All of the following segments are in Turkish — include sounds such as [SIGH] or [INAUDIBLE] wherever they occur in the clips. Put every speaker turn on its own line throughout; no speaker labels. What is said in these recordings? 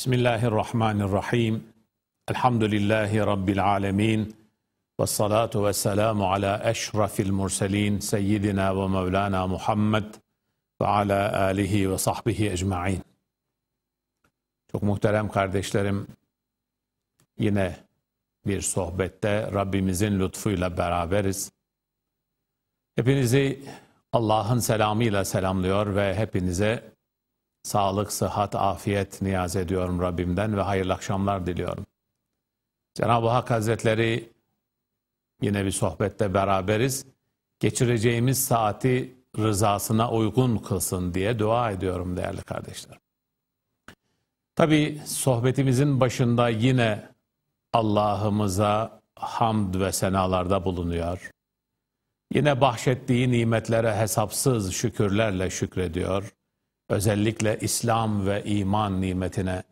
Bismillahirrahmanirrahim. Elhamdülillahi Rabbil alemin. Ve salatu ve selamu ala eşrafil murselin seyyidina ve mevlana Muhammed ve ala alihi ve sahbihi ecma'in. Çok muhterem kardeşlerim, yine bir sohbette Rabbimizin lütfuyla beraberiz. Hepinizi Allah'ın selamıyla selamlıyor ve hepinize sağlık, sıhhat, afiyet niyaz ediyorum Rabbimden ve hayırlı akşamlar diliyorum. Cenab-ı Hak Hazretleri yine bir sohbette beraberiz. Geçireceğimiz saati rızasına uygun kılsın diye dua ediyorum değerli kardeşler. Tabi sohbetimizin başında yine Allah'ımıza hamd ve senalarda bulunuyor. Yine bahşettiği nimetlere hesapsız şükürlerle şükrediyor özellikle İslam ve iman nimetine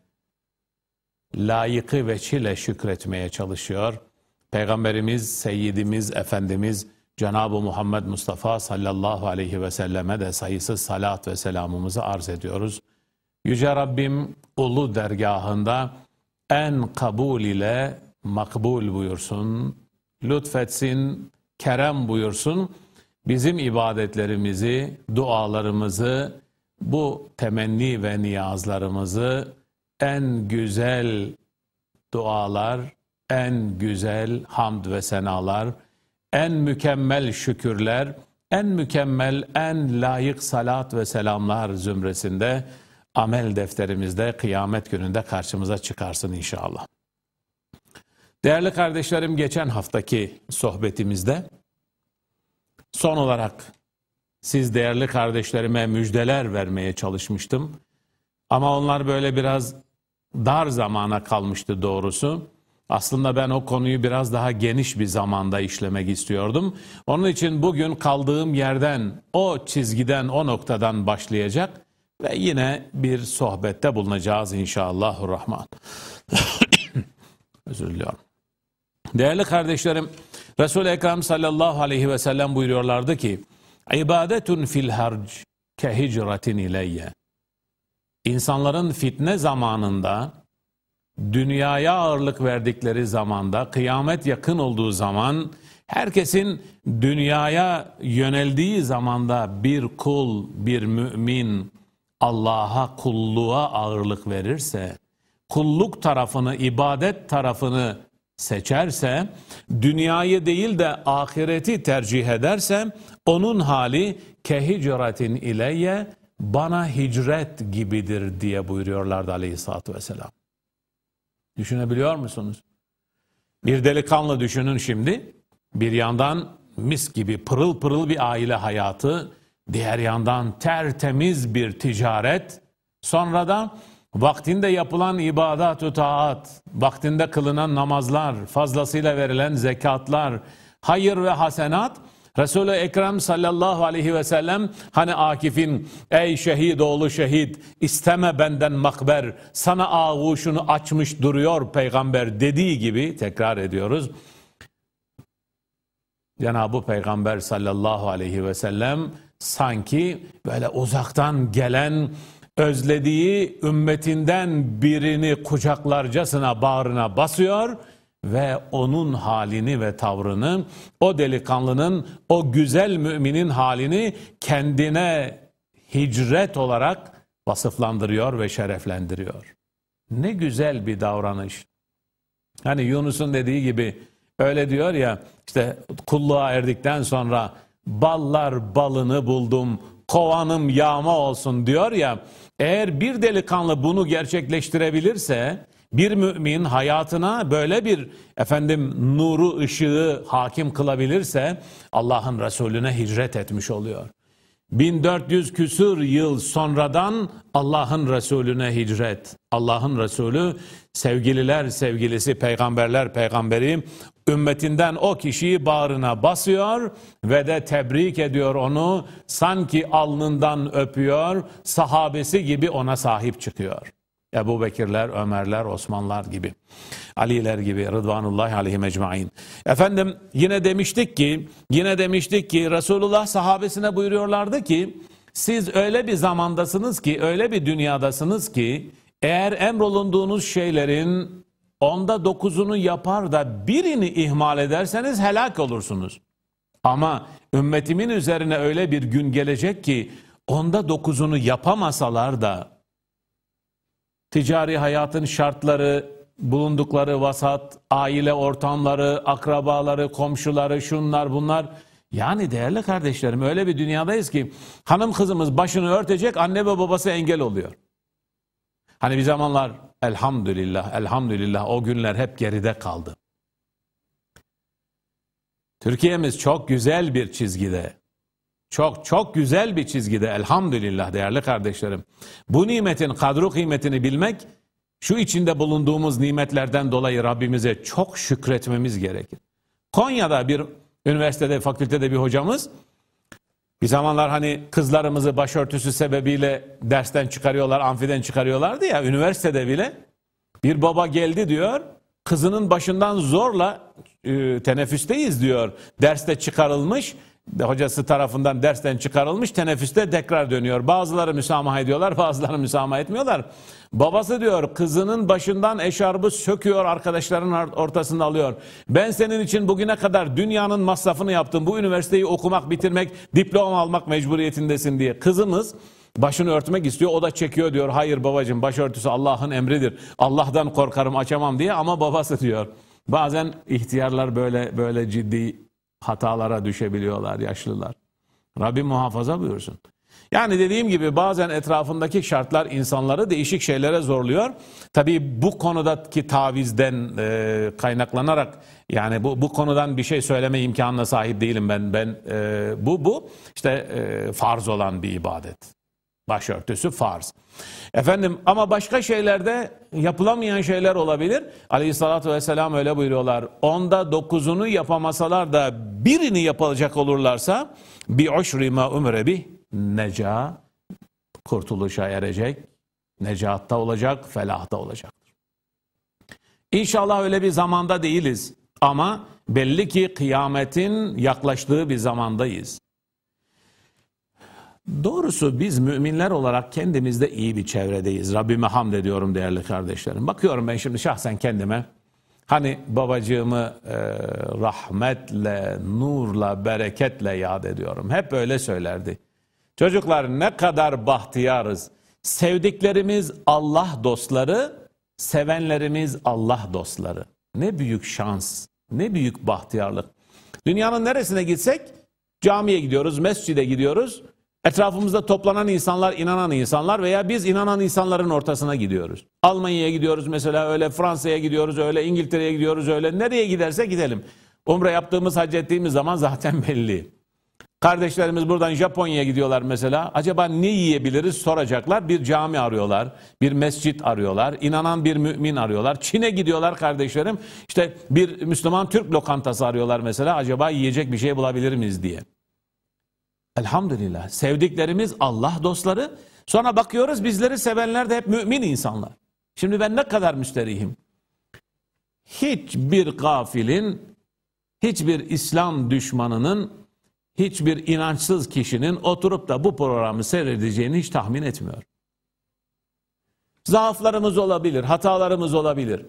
layıkı ve çile şükretmeye çalışıyor. Peygamberimiz, Seyyidimiz, Efendimiz Cenab-ı Muhammed Mustafa sallallahu aleyhi ve selleme de sayısız salat ve selamımızı arz ediyoruz. Yüce Rabbim ulu dergahında en kabul ile makbul buyursun, lütfetsin, kerem buyursun, bizim ibadetlerimizi, dualarımızı, bu temenni ve niyazlarımızı en güzel dualar, en güzel hamd ve senalar, en mükemmel şükürler, en mükemmel, en layık salat ve selamlar zümresinde amel defterimizde kıyamet gününde karşımıza çıkarsın inşallah. Değerli kardeşlerim geçen haftaki sohbetimizde son olarak siz değerli kardeşlerime müjdeler vermeye çalışmıştım. Ama onlar böyle biraz dar zamana kalmıştı doğrusu. Aslında ben o konuyu biraz daha geniş bir zamanda işlemek istiyordum. Onun için bugün kaldığım yerden, o çizgiden, o noktadan başlayacak ve yine bir sohbette bulunacağız inşallahurrahman. [COUGHS] Özür diliyorum. Değerli kardeşlerim, Resul-i Ekrem sallallahu aleyhi ve sellem buyuruyorlardı ki, İbadetun fil harc ke hicratin. İnsanların fitne zamanında, dünyaya ağırlık verdikleri zamanda, kıyamet yakın olduğu zaman, herkesin dünyaya yöneldiği zamanda bir kul, bir mümin Allah'a kulluğa ağırlık verirse, kulluk tarafını, ibadet tarafını seçerse, dünyayı değil de ahireti tercih ederse, onun hali kehicratin ileyye bana hicret gibidir diye buyuruyorlardı aleyhissalatü vesselam. Düşünebiliyor musunuz? Bir delikanlı düşünün şimdi. Bir yandan mis gibi pırıl pırıl bir aile hayatı, diğer yandan tertemiz bir ticaret, sonra da vaktinde yapılan ibadat taat, vaktinde kılınan namazlar, fazlasıyla verilen zekatlar, hayır ve hasenat, Resulü Ekrem sallallahu aleyhi ve sellem hani Akif'in ey şehit oğlu şehit isteme benden makber sana ağuşunu açmış duruyor peygamber dediği gibi tekrar ediyoruz. Cenab-ı Peygamber sallallahu aleyhi ve sellem sanki böyle uzaktan gelen özlediği ümmetinden birini kucaklarcasına bağrına basıyor ve onun halini ve tavrını, o delikanlının, o güzel müminin halini kendine hicret olarak vasıflandırıyor ve şereflendiriyor. Ne güzel bir davranış. Hani Yunus'un dediği gibi öyle diyor ya işte kulluğa erdikten sonra ballar balını buldum, kovanım yağma olsun diyor ya. Eğer bir delikanlı bunu gerçekleştirebilirse bir mümin hayatına böyle bir efendim nuru ışığı hakim kılabilirse Allah'ın Resulüne hicret etmiş oluyor. 1400 küsur yıl sonradan Allah'ın Resulüne hicret. Allah'ın Resulü sevgililer sevgilisi, peygamberler peygamberi ümmetinden o kişiyi bağrına basıyor ve de tebrik ediyor onu. Sanki alnından öpüyor, sahabesi gibi ona sahip çıkıyor. Ebu Bekirler, Ömerler, Osmanlar gibi, Aliler gibi, Rıdvanullahi aleyhi mecmain. Efendim yine demiştik ki, yine demiştik ki Resulullah sahabesine buyuruyorlardı ki, siz öyle bir zamandasınız ki, öyle bir dünyadasınız ki, Eğer emrolunduğunuz şeylerin onda dokuzunu yapar da birini ihmal ederseniz helak olursunuz. Ama ümmetimin üzerine öyle bir gün gelecek ki onda dokuzunu yapamasalar da ticari hayatın şartları, bulundukları vasat, aile ortamları, akrabaları, komşuları, şunlar bunlar. Yani değerli kardeşlerim öyle bir dünyadayız ki hanım kızımız başını örtecek anne ve babası engel oluyor. Hani bir zamanlar elhamdülillah, elhamdülillah o günler hep geride kaldı. Türkiye'miz çok güzel bir çizgide. Çok çok güzel bir çizgide elhamdülillah değerli kardeşlerim. Bu nimetin kadru kıymetini bilmek şu içinde bulunduğumuz nimetlerden dolayı Rabbimize çok şükretmemiz gerekir. Konya'da bir üniversitede, fakültede bir hocamız bir zamanlar hani kızlarımızı başörtüsü sebebiyle dersten çıkarıyorlar, amfiden çıkarıyorlardı ya üniversitede bile. Bir baba geldi diyor, kızının başından zorla e, teneffüsteyiz diyor. Derste çıkarılmış, hocası tarafından dersten çıkarılmış, teneffüste tekrar dönüyor. Bazıları müsamaha ediyorlar, [LAUGHS] bazıları müsamaha etmiyorlar. Babası diyor kızının başından eşarbı söküyor arkadaşların ortasında alıyor. Ben senin için bugüne kadar dünyanın masrafını yaptım. Bu üniversiteyi okumak, bitirmek, diploma almak mecburiyetindesin diye. Kızımız başını örtmek istiyor. O da çekiyor diyor. Hayır babacığım başörtüsü Allah'ın emridir. Allah'tan korkarım açamam diye ama babası diyor. Bazen ihtiyarlar böyle böyle ciddi hatalara düşebiliyorlar yaşlılar. Rabbim muhafaza buyursun. Yani dediğim gibi bazen etrafındaki şartlar insanları değişik şeylere zorluyor. Tabii bu konudaki tavizden e, kaynaklanarak yani bu bu konudan bir şey söyleme imkanına sahip değilim ben. Ben e, bu bu işte e, farz olan bir ibadet. Başörtüsü farz. Efendim ama başka şeylerde yapılamayan şeyler olabilir. Aleyhissalatü vesselam öyle buyuruyorlar. Onda dokuzunu yapamasalar da birini yapılacak olurlarsa bi uşri ma umre bih neca kurtuluşa erecek, necatta olacak, felahta olacaktır. İnşallah öyle bir zamanda değiliz ama belli ki kıyametin yaklaştığı bir zamandayız. Doğrusu biz müminler olarak kendimizde iyi bir çevredeyiz. Rabbime hamd ediyorum değerli kardeşlerim. Bakıyorum ben şimdi şahsen kendime. Hani babacığımı e, rahmetle, nurla, bereketle yad ediyorum. Hep öyle söylerdi. Çocuklar ne kadar bahtiyarız. Sevdiklerimiz Allah dostları, sevenlerimiz Allah dostları. Ne büyük şans, ne büyük bahtiyarlık. Dünyanın neresine gitsek camiye gidiyoruz, mescide gidiyoruz. Etrafımızda toplanan insanlar inanan insanlar veya biz inanan insanların ortasına gidiyoruz. Almanya'ya gidiyoruz mesela öyle Fransa'ya gidiyoruz öyle İngiltere'ye gidiyoruz öyle nereye giderse gidelim. Umre yaptığımız hac ettiğimiz zaman [LAUGHS] zaten belli. Kardeşlerimiz buradan Japonya'ya gidiyorlar mesela. Acaba ne yiyebiliriz soracaklar. Bir cami arıyorlar, bir mescit arıyorlar, inanan bir mümin arıyorlar. Çin'e gidiyorlar kardeşlerim. İşte bir Müslüman Türk lokantası arıyorlar mesela. Acaba yiyecek bir şey bulabilir miyiz diye. Elhamdülillah. Sevdiklerimiz Allah dostları. Sonra bakıyoruz bizleri sevenler de hep mümin insanlar. Şimdi ben ne kadar müsterihim. Hiçbir gafilin, hiçbir İslam düşmanının hiçbir inançsız kişinin oturup da bu programı seyredeceğini hiç tahmin etmiyor. Zaaflarımız olabilir, hatalarımız olabilir.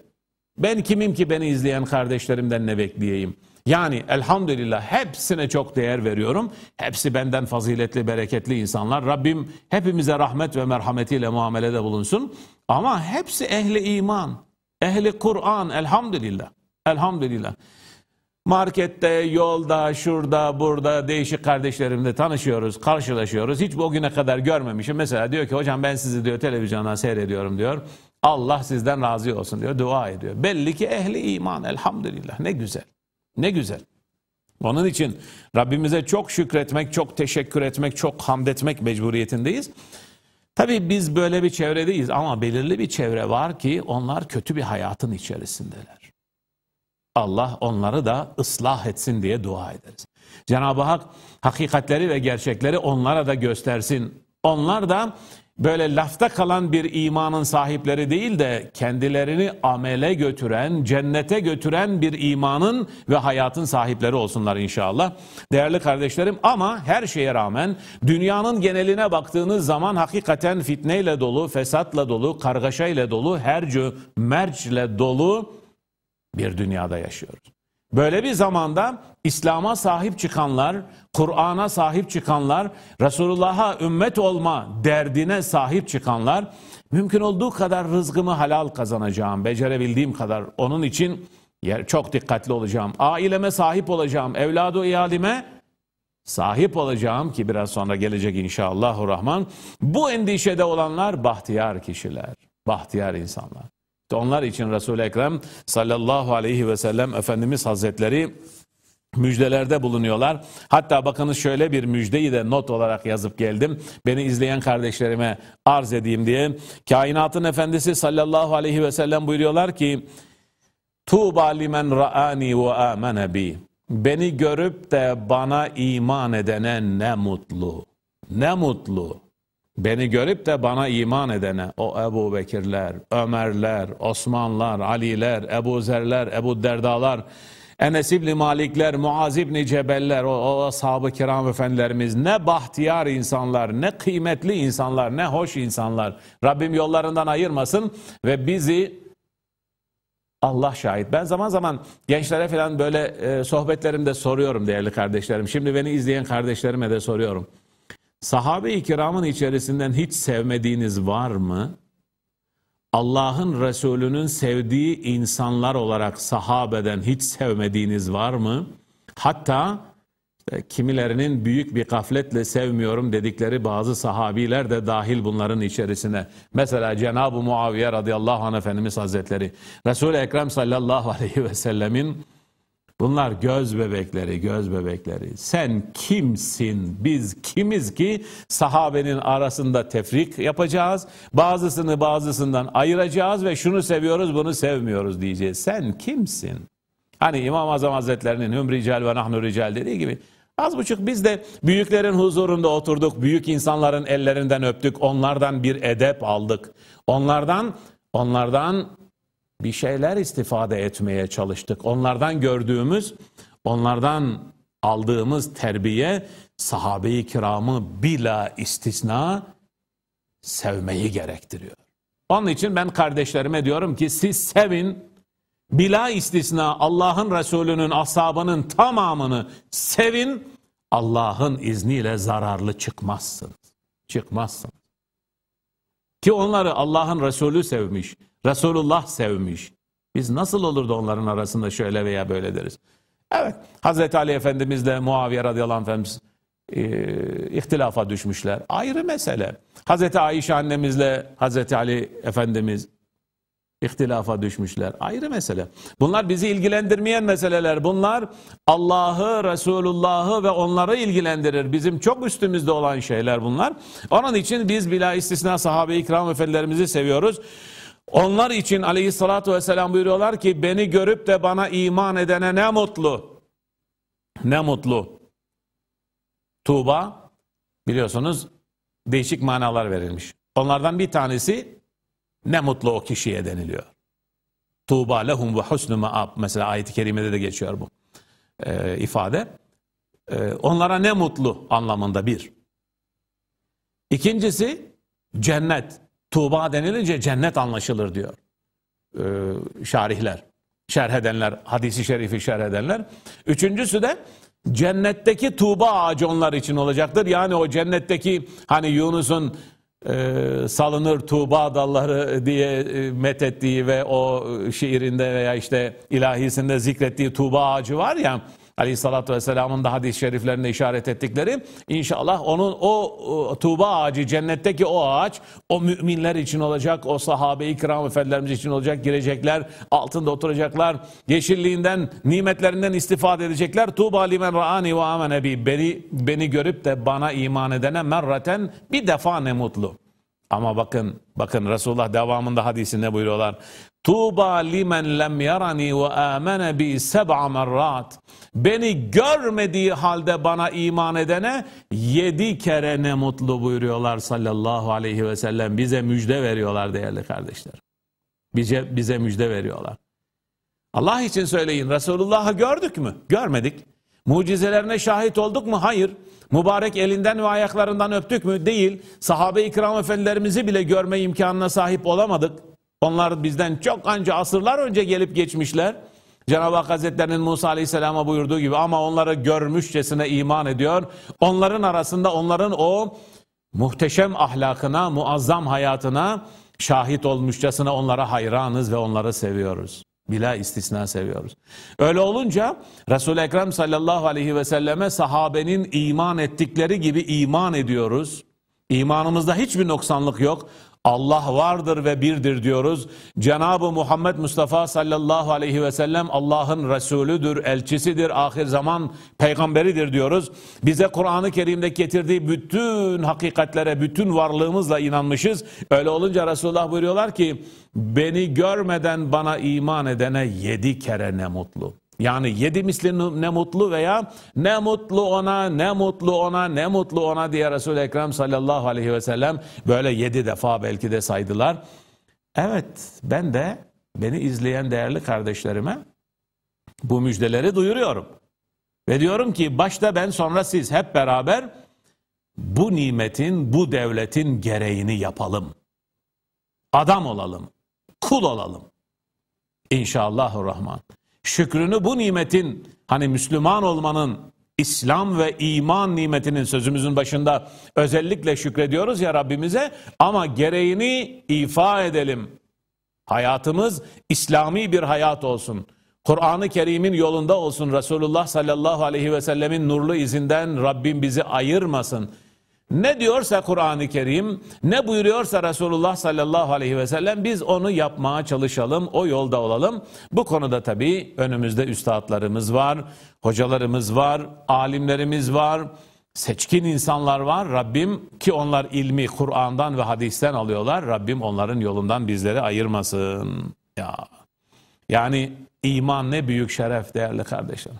Ben kimim ki beni izleyen kardeşlerimden ne bekleyeyim? Yani elhamdülillah hepsine çok değer veriyorum. Hepsi benden faziletli, bereketli insanlar. Rabbim hepimize rahmet ve merhametiyle muamelede bulunsun. Ama hepsi ehli iman, ehli Kur'an elhamdülillah. Elhamdülillah. Markette, yolda, şurada, burada değişik kardeşlerimle tanışıyoruz, karşılaşıyoruz. Hiç o güne kadar görmemişim. Mesela diyor ki hocam ben sizi diyor televizyondan seyrediyorum diyor. Allah sizden razı olsun diyor, dua ediyor. Belli ki ehli iman elhamdülillah ne güzel, ne güzel. Onun için Rabbimize çok şükretmek, çok teşekkür etmek, çok hamd etmek mecburiyetindeyiz. Tabii biz böyle bir çevredeyiz ama belirli bir çevre var ki onlar kötü bir hayatın içerisindeler. Allah onları da ıslah etsin diye dua ederiz. Cenab-ı Hak hakikatleri ve gerçekleri onlara da göstersin. Onlar da böyle lafta kalan bir imanın sahipleri değil de kendilerini amele götüren, cennete götüren bir imanın ve hayatın sahipleri olsunlar inşallah. Değerli kardeşlerim ama her şeye rağmen dünyanın geneline baktığınız zaman hakikaten fitneyle dolu, fesatla dolu, kargaşayla dolu, hercü, merçle dolu bir dünyada yaşıyoruz. Böyle bir zamanda İslam'a sahip çıkanlar, Kur'an'a sahip çıkanlar, Resulullah'a ümmet olma derdine sahip çıkanlar, mümkün olduğu kadar rızkımı halal kazanacağım, becerebildiğim kadar onun için çok dikkatli olacağım. Aileme sahip olacağım, evladı iyalime sahip olacağım ki biraz sonra gelecek inşallah rahman. Bu endişede olanlar bahtiyar kişiler, bahtiyar insanlar. Onlar için Resul-i Ekrem sallallahu aleyhi ve sellem Efendimiz Hazretleri müjdelerde bulunuyorlar. Hatta bakınız şöyle bir müjdeyi de not olarak yazıp geldim. Beni izleyen kardeşlerime arz edeyim diye. Kainatın efendisi sallallahu aleyhi ve sellem buyuruyorlar ki Tuğba limen ra'ani ve amene bi. Beni görüp de bana iman edene ne mutlu. Ne mutlu. Beni görüp de bana iman edene, o Ebu Bekirler, Ömerler, Osmanlar, Aliler, Ebu Zerler, Ebu Derdalar, Enes İbni Malikler, Muaz İbni Cebeller, o, o ashab-ı kiram efendilerimiz ne bahtiyar insanlar, ne kıymetli insanlar, ne hoş insanlar. Rabbim yollarından ayırmasın ve bizi Allah şahit. Ben zaman zaman gençlere falan böyle e, sohbetlerimde soruyorum değerli kardeşlerim. Şimdi beni izleyen kardeşlerime de soruyorum. Sahabe-i kiramın içerisinden hiç sevmediğiniz var mı? Allah'ın Resulü'nün sevdiği insanlar olarak sahabeden hiç sevmediğiniz var mı? Hatta işte kimilerinin büyük bir gafletle sevmiyorum dedikleri bazı sahabiler de dahil bunların içerisine. Mesela Cenab-ı Muaviye radıyallahu anh Efendimiz Hazretleri Resul-i Ekrem sallallahu aleyhi ve sellemin Bunlar göz bebekleri, göz bebekleri. Sen kimsin? Biz kimiz ki sahabenin arasında tefrik yapacağız. Bazısını bazısından ayıracağız ve şunu seviyoruz, bunu sevmiyoruz diyeceğiz. Sen kimsin? Hani İmam Azam Hazretlerinin hüm rical ve nahnu rical dediği gibi az buçuk biz de büyüklerin huzurunda oturduk. Büyük insanların ellerinden öptük. Onlardan bir edep aldık. Onlardan onlardan bir şeyler istifade etmeye çalıştık. Onlardan gördüğümüz, onlardan aldığımız terbiye sahabe-i kiramı bila istisna sevmeyi gerektiriyor. Onun için ben kardeşlerime diyorum ki siz sevin, bila istisna Allah'ın Resulü'nün ashabının tamamını sevin, Allah'ın izniyle zararlı çıkmazsınız. Çıkmazsınız. Ki onları Allah'ın Resulü sevmiş. Resulullah sevmiş. Biz nasıl olur da onların arasında şöyle veya böyle deriz. Evet, Hazreti Ali Efendimizle Muaviye radıyallahu anh Efendimiz e, ihtilafa düşmüşler. Ayrı mesele. Hazreti Ayşe annemizle Hazreti Ali Efendimiz ihtilafa düşmüşler. Ayrı mesele. Bunlar bizi ilgilendirmeyen meseleler. Bunlar Allah'ı, Resulullah'ı ve onları ilgilendirir. Bizim çok üstümüzde olan şeyler bunlar. Onun için biz bila istisna sahabe-i kiram efendilerimizi seviyoruz. Onlar için aleyhissalatü vesselam buyuruyorlar ki beni görüp de bana iman edene ne mutlu. Ne mutlu. Tuğba biliyorsunuz değişik manalar verilmiş. Onlardan bir tanesi ne mutlu o kişiye deniliyor. Tuğba lehum ve husnü maab. Mesela ayet-i kerimede de geçiyor bu e, ifade. E, onlara ne mutlu anlamında bir. İkincisi cennet. Tuğba denilince cennet anlaşılır diyor ee, şarihler. Şerh edenler, hadisi şerifi şerh edenler. Üçüncüsü de cennetteki tuğba ağacı onlar için olacaktır. Yani o cennetteki hani Yunus'un e, salınır tuğba dalları diye e, methettiği ve o şiirinde veya işte ilahisinde zikrettiği tuğba ağacı var ya Aleyhissalatü Vesselam'ın da hadis-i şeriflerinde işaret ettikleri inşallah onun o, o tuğba ağacı cennetteki o ağaç o müminler için olacak o sahabe-i kiram efendilerimiz için olacak girecekler altında oturacaklar yeşilliğinden nimetlerinden istifade edecekler. Tuğba limen ra'ani ve amene bi beni, beni görüp de bana iman edene merraten bir defa ne mutlu Ama bakın, bakın Resulullah devamında hadisinde buyuruyorlar. Tuğba limen lem yarani ve amene bi seb'a merrat. Beni görmediği halde bana iman edene yedi kere ne mutlu buyuruyorlar sallallahu aleyhi ve sellem. Bize müjde veriyorlar değerli kardeşler. Bize, bize müjde veriyorlar. Allah için söyleyin Resulullah'ı gördük mü? Görmedik. Mucizelerine şahit olduk mu? Hayır. Mübarek elinden ve ayaklarından öptük mü? Değil. Sahabe-i kiram efendilerimizi bile görme imkanına sahip olamadık. Onlar bizden çok anca asırlar önce gelip geçmişler. Cenab-ı Hak Hazretleri'nin Musa Aleyhisselam'a buyurduğu gibi ama onları görmüşçesine iman ediyor. Onların arasında onların o muhteşem ahlakına, muazzam hayatına şahit olmuşçasına onlara hayranız ve onları seviyoruz. Bila istisna seviyoruz. Öyle olunca Resul-i Ekrem sallallahu aleyhi ve selleme sahabenin iman ettikleri gibi iman ediyoruz. İmanımızda hiçbir noksanlık yok. Allah vardır ve birdir diyoruz. Cenab-ı Muhammed Mustafa sallallahu aleyhi ve sellem Allah'ın Resulüdür, elçisidir, ahir zaman peygamberidir diyoruz. Bize Kur'an-ı Kerim'de getirdiği bütün hakikatlere, bütün varlığımızla inanmışız. Öyle olunca Resulullah buyuruyorlar ki, beni görmeden bana iman edene yedi kere ne mutlu. Yani yedi misli ne mutlu veya ne mutlu ona, ne mutlu ona, ne mutlu ona diye Resul-i Ekrem sallallahu aleyhi ve sellem böyle yedi defa belki de saydılar. Evet ben de beni izleyen değerli kardeşlerime bu müjdeleri duyuruyorum. Ve diyorum ki başta ben sonra siz hep beraber bu nimetin, bu devletin gereğini yapalım. Adam olalım, kul olalım. İnşallahurrahman şükrünü bu nimetin hani Müslüman olmanın İslam ve iman nimetinin sözümüzün başında özellikle şükrediyoruz ya Rabbimize ama gereğini ifa edelim. Hayatımız İslami bir hayat olsun. Kur'an-ı Kerim'in yolunda olsun. Resulullah sallallahu aleyhi ve sellemin nurlu izinden Rabbim bizi ayırmasın. Ne diyorsa Kur'an-ı Kerim, ne buyuruyorsa Resulullah sallallahu aleyhi ve sellem biz onu yapmaya çalışalım, o yolda olalım. Bu konuda tabii önümüzde üstadlarımız var, hocalarımız var, alimlerimiz var, seçkin insanlar var. Rabbim ki onlar ilmi Kur'an'dan ve hadisten alıyorlar. Rabbim onların yolundan bizleri ayırmasın. Ya. Yani iman ne büyük şeref değerli kardeşlerim.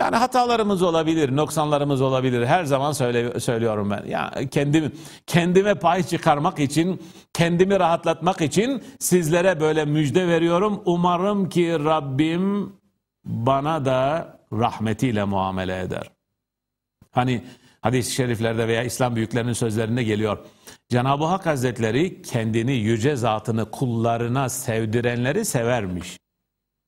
Yani hatalarımız olabilir, noksanlarımız olabilir. Her zaman söyle, söylüyorum ben. Ya kendimi kendime pay çıkarmak için, kendimi rahatlatmak için sizlere böyle müjde veriyorum. Umarım ki Rabbim bana da rahmetiyle muamele eder. Hani hadis-i şeriflerde veya İslam büyüklerinin sözlerinde geliyor. Cenab-ı Hak Hazretleri kendini yüce zatını kullarına sevdirenleri severmiş.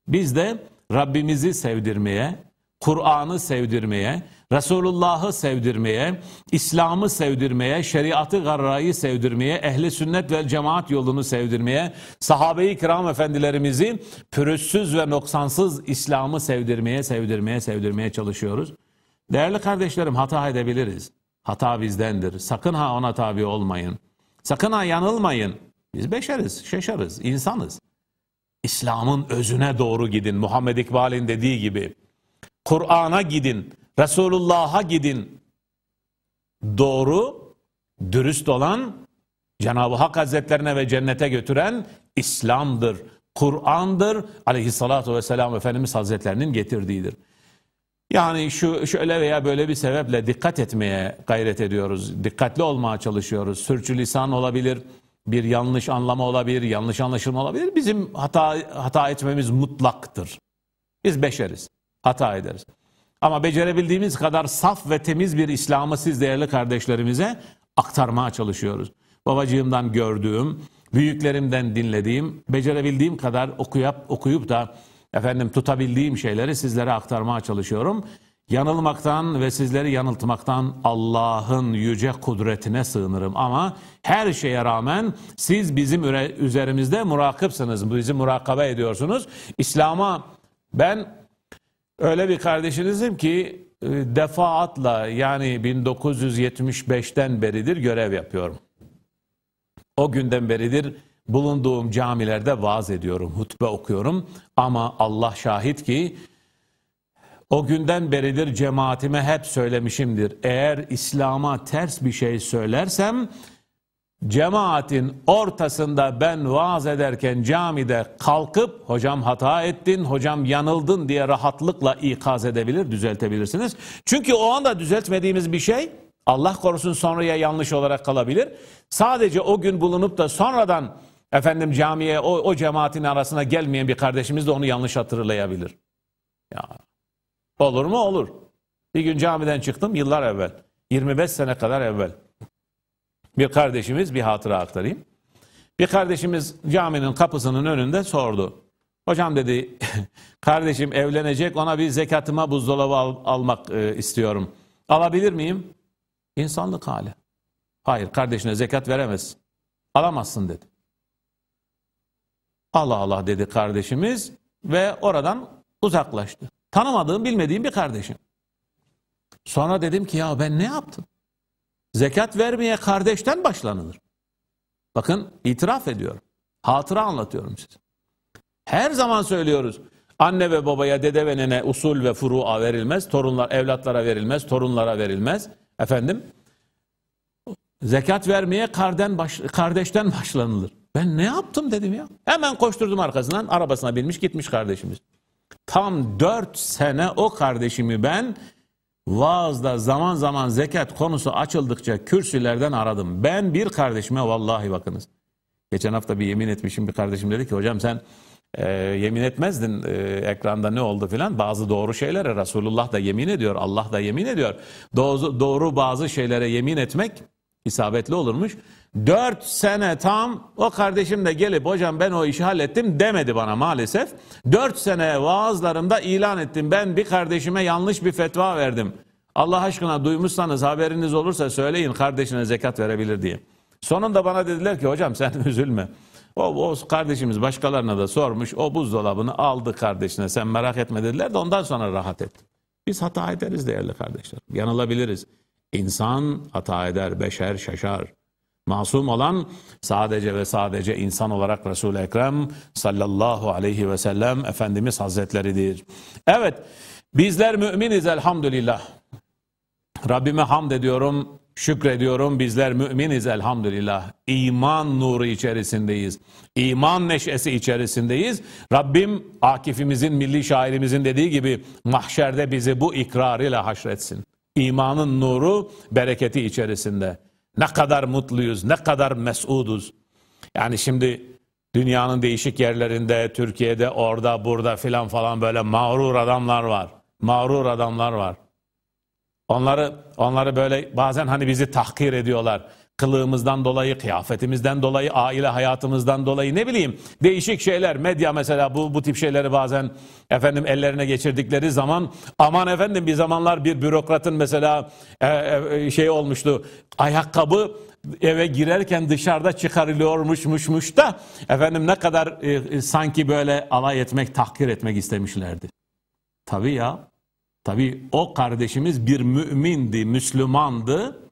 Biz de Rabbimizi sevdirmeye, Kur'an'ı sevdirmeye, Resulullah'ı sevdirmeye, İslam'ı sevdirmeye, şeriatı garrayı sevdirmeye, ehli sünnet ve cemaat yolunu sevdirmeye, sahabe-i kiram efendilerimizi pürüzsüz ve noksansız İslam'ı sevdirmeye, sevdirmeye, sevdirmeye çalışıyoruz. Değerli kardeşlerim hata edebiliriz. Hata bizdendir. Sakın ha ona tabi olmayın. Sakın ha yanılmayın. Biz beşeriz, şaşarız, insanız. İslam'ın özüne doğru gidin. Muhammed İkbal'in dediği gibi. Kur'an'a gidin, Resulullah'a gidin. Doğru, dürüst olan, Cenab-ı Hak Hazretlerine ve cennete götüren İslam'dır, Kur'an'dır. Aleyhissalatu vesselam Efendimiz Hazretlerinin getirdiğidir. Yani şu şöyle veya böyle bir sebeple dikkat etmeye gayret ediyoruz. Dikkatli olmaya çalışıyoruz. Sürçülisan olabilir, bir yanlış anlama olabilir, yanlış anlaşılma olabilir. Bizim hata hata etmemiz mutlaktır. Biz beşeriz hata ederiz. Ama becerebildiğimiz kadar saf ve temiz bir İslam'ı siz değerli kardeşlerimize aktarmaya çalışıyoruz. Babacığımdan gördüğüm, büyüklerimden dinlediğim, becerebildiğim kadar okuyup, okuyup da efendim tutabildiğim şeyleri sizlere aktarmaya çalışıyorum. Yanılmaktan ve sizleri yanıltmaktan Allah'ın yüce kudretine sığınırım. Ama her şeye rağmen siz bizim üzerimizde murakıpsınız. Bizi murakabe ediyorsunuz. İslam'a ben Öyle bir kardeşinizim ki e, defaatla yani 1975'ten beridir görev yapıyorum. O günden beridir bulunduğum camilerde vaaz ediyorum, hutbe okuyorum ama Allah şahit ki o günden beridir cemaatime hep söylemişimdir. Eğer İslam'a ters bir şey söylersem cemaatin ortasında ben vaaz ederken camide kalkıp hocam hata ettin, hocam yanıldın diye rahatlıkla ikaz edebilir, düzeltebilirsiniz. Çünkü o anda düzeltmediğimiz bir şey Allah korusun sonraya yanlış olarak kalabilir. Sadece o gün bulunup da sonradan efendim camiye o, o cemaatin arasına gelmeyen bir kardeşimiz de onu yanlış hatırlayabilir. Ya olur mu? Olur. Bir gün camiden çıktım yıllar evvel. 25 sene kadar evvel. Bir kardeşimiz bir hatıra aktarayım. Bir kardeşimiz caminin kapısının önünde sordu. Hocam dedi [LAUGHS] kardeşim evlenecek ona bir zekatıma buzdolabı al, almak e, istiyorum. Alabilir miyim? İnsanlık hali. Hayır kardeşine zekat veremez. Alamazsın dedi. Allah Allah dedi kardeşimiz ve oradan uzaklaştı. Tanımadığım bilmediğim bir kardeşim. Sonra dedim ki ya ben ne yaptım? Zekat vermeye kardeşten başlanılır. Bakın itiraf ediyorum. Hatıra anlatıyorum size. Her zaman söylüyoruz. Anne ve babaya, dede ve nene usul ve furu'a verilmez. Torunlar, evlatlara verilmez, torunlara verilmez. Efendim, zekat vermeye karden baş, kardeşten başlanılır. Ben ne yaptım dedim ya. Hemen koşturdum arkasından, arabasına binmiş gitmiş kardeşimiz. Tam dört sene o kardeşimi ben vaazda zaman zaman zekat konusu açıldıkça kürsülerden aradım. Ben bir kardeşime vallahi bakınız. Geçen hafta bir yemin etmişim bir kardeşim dedi ki hocam sen e, yemin etmezdin e, ekranda ne oldu filan. Bazı doğru şeylere Resulullah da yemin ediyor Allah da yemin ediyor. Doğru, doğru bazı şeylere yemin etmek isabetli olurmuş. Dört sene tam o kardeşim de gelip hocam ben o işi hallettim demedi bana maalesef. Dört sene vaazlarımda ilan ettim. Ben bir kardeşime yanlış bir fetva verdim. Allah aşkına duymuşsanız haberiniz olursa söyleyin kardeşine zekat verebilir diye. Sonunda bana dediler ki hocam sen [LAUGHS] üzülme. O, o kardeşimiz başkalarına da sormuş. O buzdolabını aldı kardeşine sen merak etme dediler de ondan sonra rahat etti. Biz hata ederiz değerli kardeşler. Yanılabiliriz. İnsan hata eder, beşer şaşar. Masum olan sadece ve sadece insan olarak Resul-i Ekrem sallallahu aleyhi ve sellem Efendimiz Hazretleridir. Evet bizler müminiz elhamdülillah. Rabbime hamd ediyorum, şükrediyorum. Bizler müminiz elhamdülillah. İman nuru içerisindeyiz. İman neşesi içerisindeyiz. Rabbim Akif'imizin, milli şairimizin dediği gibi mahşerde bizi bu ikrarıyla haşretsin. İmanın nuru, bereketi içerisinde. Ne kadar mutluyuz, ne kadar mesuduz. Yani şimdi dünyanın değişik yerlerinde, Türkiye'de, orada, burada filan falan böyle mağrur adamlar var. Mağrur adamlar var. Onları onları böyle bazen hani bizi tahkir ediyorlar kılığımızdan dolayı, kıyafetimizden dolayı, aile hayatımızdan dolayı ne bileyim değişik şeyler. Medya mesela bu bu tip şeyleri bazen efendim ellerine geçirdikleri zaman aman efendim bir zamanlar bir bürokratın mesela e, e, şey olmuştu. Ayakkabı eve girerken dışarıda çıkarılıyormuşmuşmuş da efendim ne kadar e, e, sanki böyle alay etmek, tahkir etmek istemişlerdi. Tabii ya. Tabii o kardeşimiz bir mümindi, Müslümandı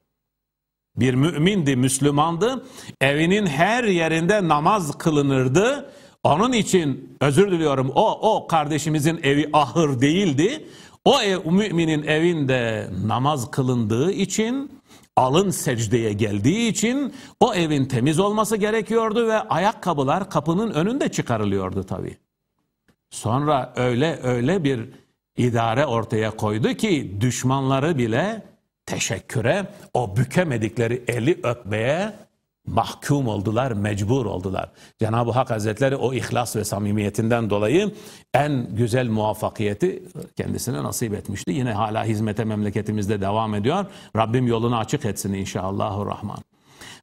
bir mümindi, Müslümandı. Evinin her yerinde namaz kılınırdı. Onun için özür diliyorum o, o kardeşimizin evi ahır değildi. O ev, müminin evinde namaz kılındığı için alın secdeye geldiği için o evin temiz olması gerekiyordu ve ayakkabılar kapının önünde çıkarılıyordu tabii. Sonra öyle öyle bir idare ortaya koydu ki düşmanları bile teşekküre, o bükemedikleri eli öpmeye mahkum oldular, mecbur oldular. Cenab-ı Hak Hazretleri o ihlas ve samimiyetinden dolayı en güzel muvaffakiyeti kendisine nasip etmişti. Yine hala hizmete memleketimizde devam ediyor. Rabbim yolunu açık etsin inşallahurrahman.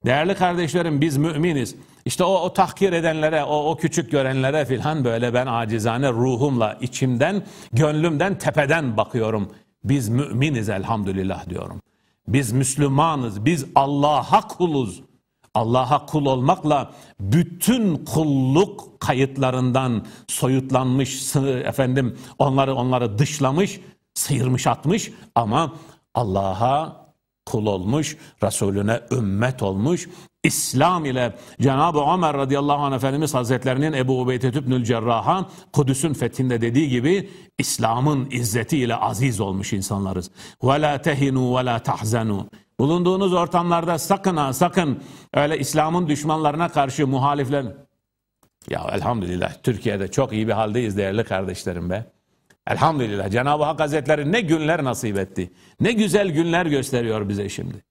Değerli kardeşlerim biz müminiz. İşte o, o tahkir edenlere, o, o küçük görenlere filan böyle ben acizane ruhumla, içimden, gönlümden, tepeden bakıyorum. Biz müminiz elhamdülillah diyorum. Biz Müslümanız, biz Allah'a kuluz. Allah'a kul olmakla bütün kulluk kayıtlarından soyutlanmış, efendim onları onları dışlamış, sıyırmış atmış ama Allah'a kul olmuş, Resulüne ümmet olmuş, İslam ile Cenab-ı Ömer radıyallahu anh Efendimiz Hazretlerinin Ebu Ubeyde İbnül Cerrah'a Kudüs'ün fethinde dediği gibi İslam'ın izzetiyle aziz olmuş insanlarız. Ve la tehinu ve tahzenu. Bulunduğunuz ortamlarda sakın ha sakın öyle İslam'ın düşmanlarına karşı muhalifler ya elhamdülillah Türkiye'de çok iyi bir haldeyiz değerli kardeşlerim be. Elhamdülillah Cenab-ı Hak Hazretleri ne günler nasip etti. Ne güzel günler gösteriyor bize şimdi.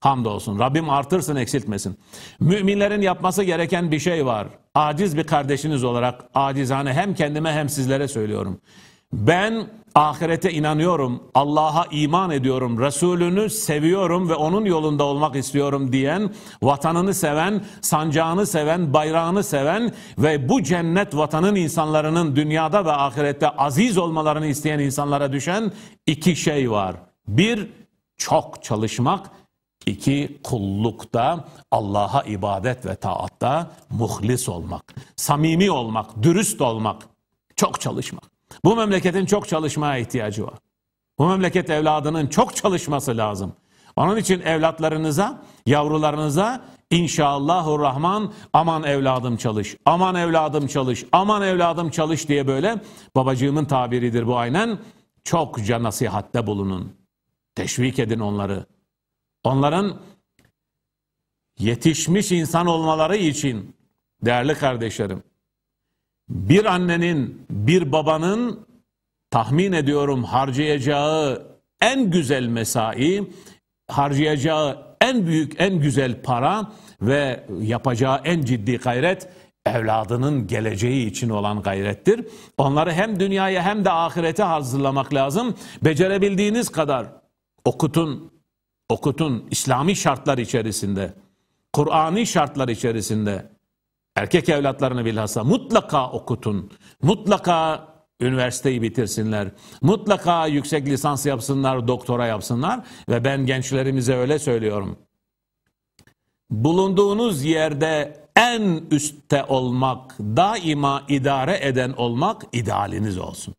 Hamdolsun. Rabbim artırsın eksiltmesin. Müminlerin yapması gereken bir şey var. Aciz bir kardeşiniz olarak acizane hem kendime hem sizlere söylüyorum. Ben ahirete inanıyorum, Allah'a iman ediyorum, Resulünü seviyorum ve onun yolunda olmak istiyorum diyen, vatanını seven, sancağını seven, bayrağını seven ve bu cennet vatanın insanlarının dünyada ve ahirette aziz olmalarını isteyen insanlara düşen iki şey var. Bir, çok çalışmak. İki, kullukta, Allah'a ibadet ve taatta muhlis olmak, samimi olmak, dürüst olmak, çok çalışmak. Bu memleketin çok çalışmaya ihtiyacı var. Bu memleket evladının çok çalışması lazım. Onun için evlatlarınıza, yavrularınıza inşallahurrahman aman evladım çalış, aman evladım çalış, aman evladım çalış diye böyle babacığımın tabiridir bu aynen. Çokça nasihatte bulunun. Teşvik edin onları. Onların yetişmiş insan olmaları için değerli kardeşlerim bir annenin, bir babanın tahmin ediyorum harcayacağı en güzel mesai, harcayacağı en büyük, en güzel para ve yapacağı en ciddi gayret evladının geleceği için olan gayrettir. Onları hem dünyaya hem de ahirete hazırlamak lazım. Becerebildiğiniz kadar okutun, okutun İslami şartlar içerisinde, Kur'ani şartlar içerisinde. Erkek evlatlarını bilhassa mutlaka okutun. Mutlaka üniversiteyi bitirsinler. Mutlaka yüksek lisans yapsınlar, doktora yapsınlar ve ben gençlerimize öyle söylüyorum. Bulunduğunuz yerde en üstte olmak, daima idare eden olmak idealiniz olsun.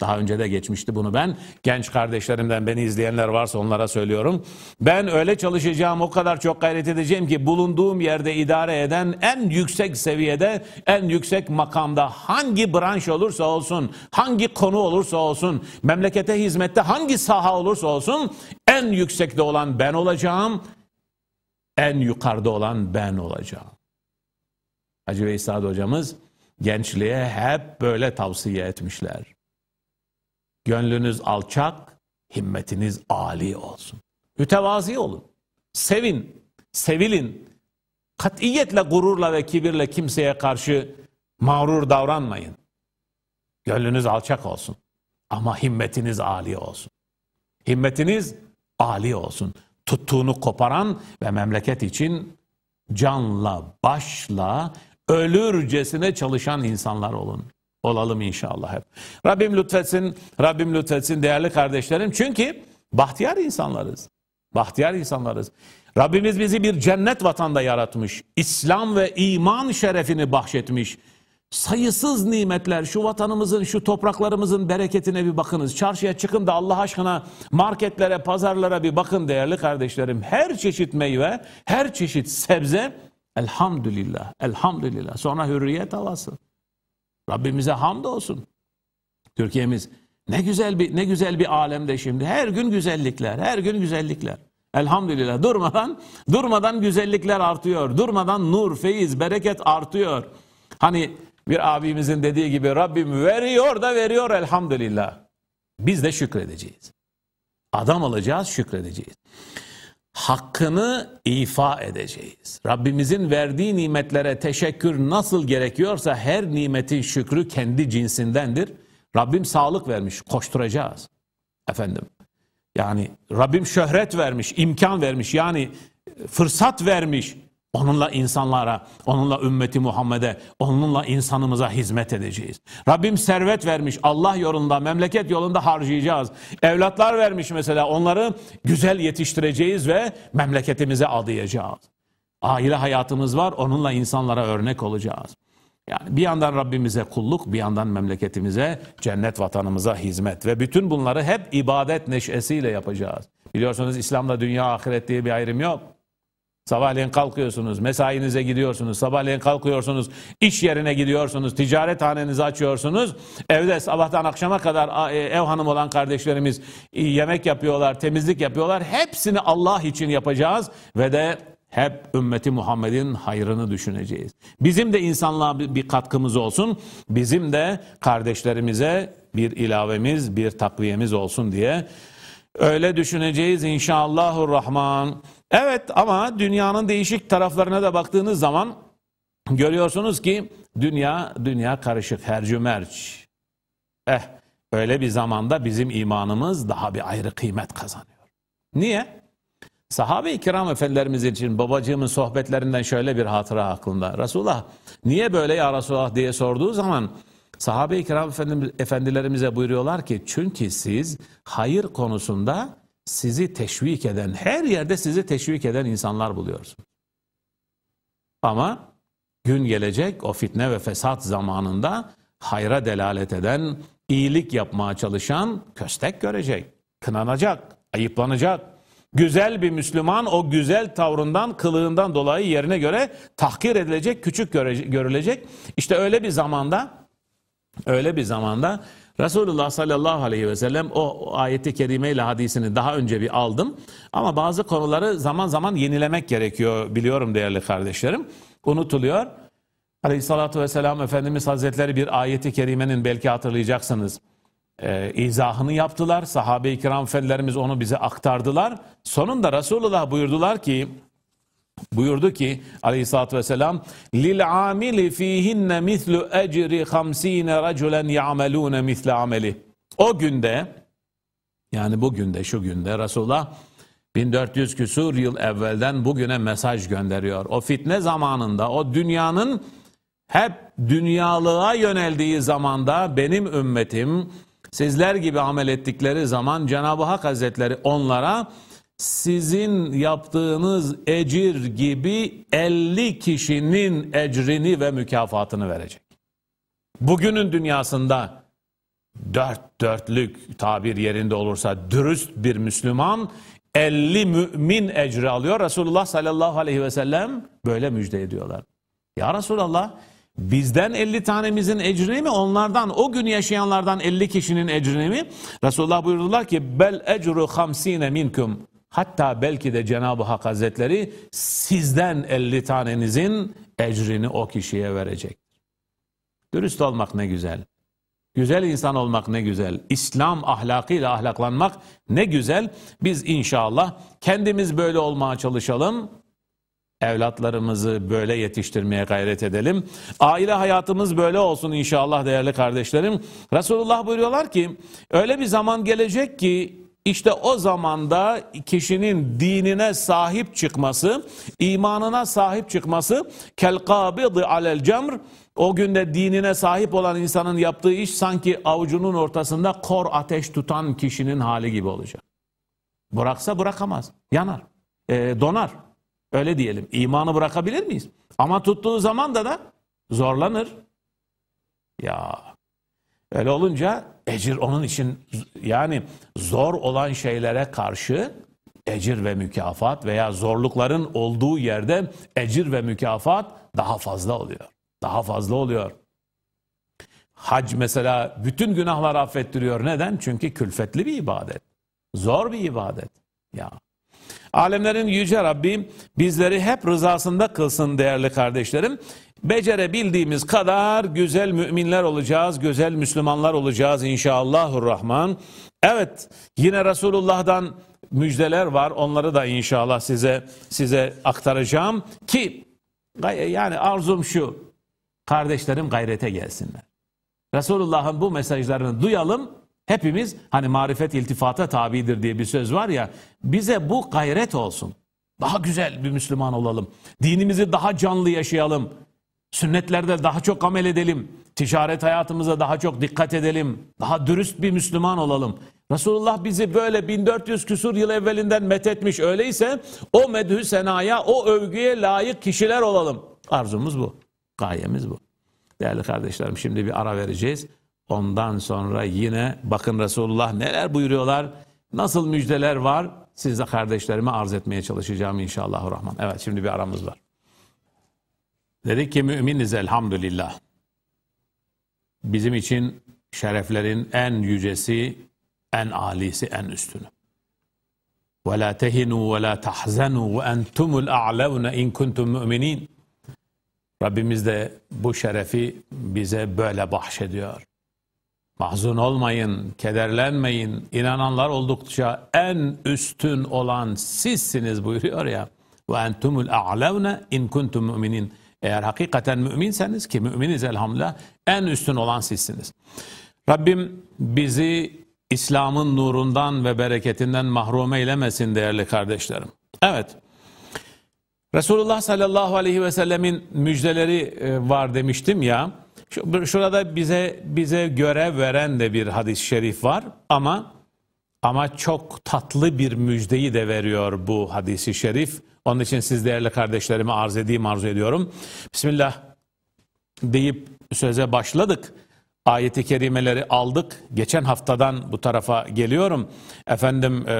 Daha önce de geçmişti bunu ben. Genç kardeşlerimden beni izleyenler varsa onlara söylüyorum. Ben öyle çalışacağım, o kadar çok gayret edeceğim ki bulunduğum yerde idare eden en yüksek seviyede, en yüksek makamda hangi branş olursa olsun, hangi konu olursa olsun, memlekete hizmette hangi saha olursa olsun en yüksekte olan ben olacağım. En yukarıda olan ben olacağım. Hacı Veysad hocamız gençliğe hep böyle tavsiye etmişler. Gönlünüz alçak, himmetiniz âli olsun. Mütevazi olun. Sevin, sevilin. Katiyetle, gururla ve kibirle kimseye karşı mağrur davranmayın. Gönlünüz alçak olsun. Ama himmetiniz âli olsun. Himmetiniz âli olsun. Tuttuğunu koparan ve memleket için canla, başla, ölürcesine çalışan insanlar olun olalım inşallah hep. Rabbim lütfetsin, Rabbim lütfetsin değerli kardeşlerim. Çünkü bahtiyar insanlarız. Bahtiyar insanlarız. Rabbimiz bizi bir cennet vatanda yaratmış. İslam ve iman şerefini bahşetmiş. Sayısız nimetler şu vatanımızın şu topraklarımızın bereketine bir bakınız. Çarşıya çıkın da Allah aşkına marketlere pazarlara bir bakın değerli kardeşlerim. Her çeşit meyve her çeşit sebze elhamdülillah elhamdülillah sonra hürriyet havası. Rabbimize hamdolsun. Türkiye'miz ne güzel bir ne güzel bir alemde şimdi. Her gün güzellikler, her gün güzellikler. Elhamdülillah durmadan durmadan güzellikler artıyor. Durmadan nur, feyiz, bereket artıyor. Hani bir abimizin dediği gibi Rabbim veriyor da veriyor elhamdülillah. Biz de şükredeceğiz. Adam olacağız, şükredeceğiz hakkını ifa edeceğiz. Rabbimizin verdiği nimetlere teşekkür nasıl gerekiyorsa her nimetin şükrü kendi cinsindendir. Rabbim sağlık vermiş, koşturacağız. Efendim. Yani Rabbim şöhret vermiş, imkan vermiş. Yani fırsat vermiş. Onunla insanlara, onunla ümmeti Muhammed'e, onunla insanımıza hizmet edeceğiz. Rabbim servet vermiş. Allah yolunda, memleket yolunda harcayacağız. Evlatlar vermiş mesela. Onları güzel yetiştireceğiz ve memleketimize adayacağız. Aile hayatımız var. Onunla insanlara örnek olacağız. Yani bir yandan Rabbimize kulluk, bir yandan memleketimize, cennet vatanımıza hizmet ve bütün bunları hep ibadet neşesiyle yapacağız. Biliyorsunuz İslam'da dünya ahiret diye bir ayrım yok. Sabahleyin kalkıyorsunuz, mesainize gidiyorsunuz, sabahleyin kalkıyorsunuz, iş yerine gidiyorsunuz, ticaret hanenizi açıyorsunuz. Evde sabahtan akşama kadar e, ev hanım olan kardeşlerimiz e, yemek yapıyorlar, temizlik yapıyorlar. Hepsini Allah için yapacağız ve de hep ümmeti Muhammed'in hayrını düşüneceğiz. Bizim de insanlığa bir katkımız olsun. Bizim de kardeşlerimize bir ilavemiz, bir takviyemiz olsun diye öyle düşüneceğiz inşallahurrahman. Evet ama dünyanın değişik taraflarına da baktığınız zaman görüyorsunuz ki dünya dünya karışık, hercümerç. Eh öyle bir zamanda bizim imanımız daha bir ayrı kıymet kazanıyor. Niye? Sahabe-i kiram efendilerimiz için babacığımın sohbetlerinden şöyle bir hatıra aklımda. Resulullah niye böyle ya Resulullah diye sorduğu zaman sahabe-i kiram efendilerimize buyuruyorlar ki çünkü siz hayır konusunda sizi teşvik eden, her yerde sizi teşvik eden insanlar buluyorsunuz. Ama gün gelecek o fitne ve fesat zamanında hayra delalet eden, iyilik yapmaya çalışan köstek görecek, kınanacak, ayıplanacak. Güzel bir Müslüman o güzel tavrından, kılığından dolayı yerine göre tahkir edilecek, küçük görülecek. İşte öyle bir zamanda, öyle bir zamanda Resulullah sallallahu aleyhi ve sellem o ayeti kerimeyle hadisini daha önce bir aldım. Ama bazı konuları zaman zaman yenilemek gerekiyor biliyorum değerli kardeşlerim. Unutuluyor. Aleyhissalatü vesselam Efendimiz Hazretleri bir ayeti kerimenin belki hatırlayacaksınız. Ee, izahını yaptılar. Sahabe-i kiram efendilerimiz onu bize aktardılar. Sonunda Resulullah buyurdular ki Buyurdu ki aleyhissalatü vesselam lil amili fihinne mislu ecri hamsine raculen ya'melune misle ameli. O günde yani bugünde şu günde Resulullah 1400 küsur yıl evvelden bugüne mesaj gönderiyor. O fitne zamanında o dünyanın hep dünyalığa yöneldiği zamanda benim ümmetim sizler gibi amel ettikleri zaman Cenab-ı Hak Hazretleri onlara sizin yaptığınız ecir gibi 50 kişinin ecrini ve mükafatını verecek. Bugünün dünyasında dört dörtlük tabir yerinde olursa dürüst bir Müslüman 50 mümin ecri alıyor. Resulullah sallallahu aleyhi ve sellem böyle müjde ediyorlar. Ya Resulallah bizden 50 tanemizin ecrini mi onlardan o gün yaşayanlardan 50 kişinin ecrini mi? Resulullah buyurdular ki bel ecru hamsine minkum Hatta belki de Cenab-ı Hak Hazretleri sizden 50 tanenizin ecrini o kişiye verecek. Dürüst olmak ne güzel. Güzel insan olmak ne güzel. İslam ahlakıyla ahlaklanmak ne güzel. Biz inşallah kendimiz böyle olmaya çalışalım. Evlatlarımızı böyle yetiştirmeye gayret edelim. Aile hayatımız böyle olsun inşallah değerli kardeşlerim. Resulullah buyuruyorlar ki öyle bir zaman gelecek ki işte o zamanda kişinin dinine sahip çıkması, imanına sahip çıkması kel kabidi alel cemr o günde dinine sahip olan insanın yaptığı iş sanki avucunun ortasında kor ateş tutan kişinin hali gibi olacak. Bıraksa bırakamaz. Yanar. E, donar. Öyle diyelim. İmanı bırakabilir miyiz? Ama tuttuğu zaman da da zorlanır. Ya öyle olunca Ecir onun için yani zor olan şeylere karşı ecir ve mükafat veya zorlukların olduğu yerde ecir ve mükafat daha fazla oluyor. Daha fazla oluyor. Hac mesela bütün günahlar affettiriyor. Neden? Çünkü külfetli bir ibadet. Zor bir ibadet. Ya. Alemlerin yüce Rabbim bizleri hep rızasında kılsın değerli kardeşlerim becerebildiğimiz kadar güzel müminler olacağız, güzel Müslümanlar olacağız inşallahurrahman. Evet yine Resulullah'dan müjdeler var onları da inşallah size size aktaracağım ki yani arzum şu kardeşlerim gayrete gelsinler. Resulullah'ın bu mesajlarını duyalım hepimiz hani marifet iltifata tabidir diye bir söz var ya bize bu gayret olsun. Daha güzel bir Müslüman olalım. Dinimizi daha canlı yaşayalım. Sünnetlerde daha çok amel edelim. Ticaret hayatımıza daha çok dikkat edelim. Daha dürüst bir Müslüman olalım. Resulullah bizi böyle 1400 küsur yıl evvelinden methetmiş. Öyleyse o medhü senaya, o övgüye layık kişiler olalım. Arzumuz bu. Gayemiz bu. Değerli kardeşlerim şimdi bir ara vereceğiz. Ondan sonra yine bakın Resulullah neler buyuruyorlar, nasıl müjdeler var size kardeşlerime arz etmeye çalışacağım inşallah rahman. Evet şimdi bir aramız var. Dedik ki müminiz elhamdülillah. Bizim için şereflerin en yücesi, en alisi, en üstünü. وَلَا تَهِنُوا وَلَا تَحْزَنُوا وَاَنْتُمُ الْاَعْلَوْنَ اِنْ كُنْتُمْ مُؤْمِنِينَ Rabbimiz de bu şerefi bize böyle bahşediyor. Mahzun olmayın, kederlenmeyin. İnananlar oldukça en üstün olan sizsiniz buyuruyor ya. Ve entumul a'levne in kuntum mu'minin. Eğer hakikaten müminseniz ki müminiz elhamdülillah en üstün olan sizsiniz. Rabbim bizi İslam'ın nurundan ve bereketinden mahrum eylemesin değerli kardeşlerim. Evet. Resulullah sallallahu aleyhi ve sellemin müjdeleri e, var demiştim ya. Şurada bize bize görev veren de bir hadis-i şerif var ama ama çok tatlı bir müjdeyi de veriyor bu hadisi şerif. Onun için siz değerli kardeşlerime arz edeyim arzu ediyorum. Bismillah deyip söze başladık ayeti kerimeleri aldık. Geçen haftadan bu tarafa geliyorum. Efendim e,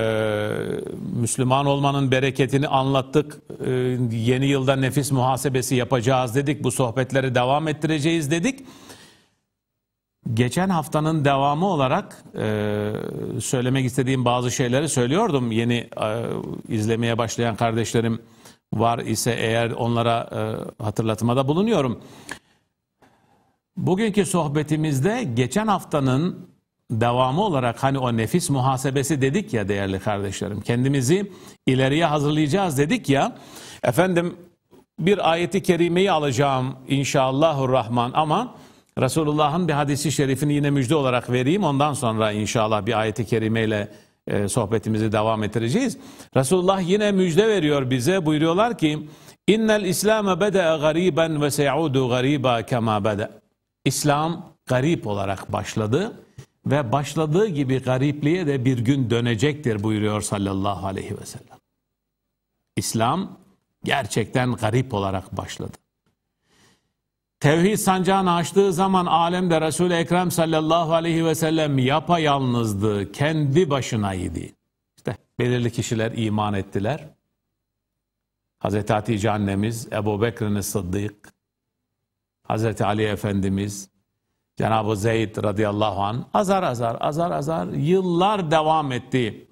Müslüman olmanın bereketini anlattık. E, yeni yılda nefis muhasebesi yapacağız dedik. Bu sohbetleri devam ettireceğiz dedik. Geçen haftanın devamı olarak e, söylemek istediğim bazı şeyleri söylüyordum. Yeni e, izlemeye başlayan kardeşlerim var ise eğer onlara e, hatırlatmada bulunuyorum. Bugünkü sohbetimizde geçen haftanın devamı olarak hani o nefis muhasebesi dedik ya değerli kardeşlerim. Kendimizi ileriye hazırlayacağız dedik ya. Efendim bir ayeti kerimeyi alacağım inşallahurrahman ama Resulullah'ın bir hadisi şerifini yine müjde olarak vereyim. Ondan sonra inşallah bir ayeti kerimeyle e, sohbetimizi devam ettireceğiz. Resulullah yine müjde veriyor bize. Buyuruyorlar ki İnnel İslam'e bede'e gariben ve seyaudu gariba kema bede. İslam garip olarak başladı ve başladığı gibi garipliğe de bir gün dönecektir buyuruyor sallallahu aleyhi ve sellem. İslam gerçekten garip olarak başladı. Tevhid sancağını açtığı zaman alemde Resul-i Ekrem sallallahu aleyhi ve sellem yapayalnızdı, kendi başınaydı. İşte belirli kişiler iman ettiler. Hazreti Hatice annemiz, Ebu Bekir'in Sıddık, Hazreti Ali Efendimiz, Cenab-ı Zeyd radıyallahu an azar azar azar azar yıllar devam etti.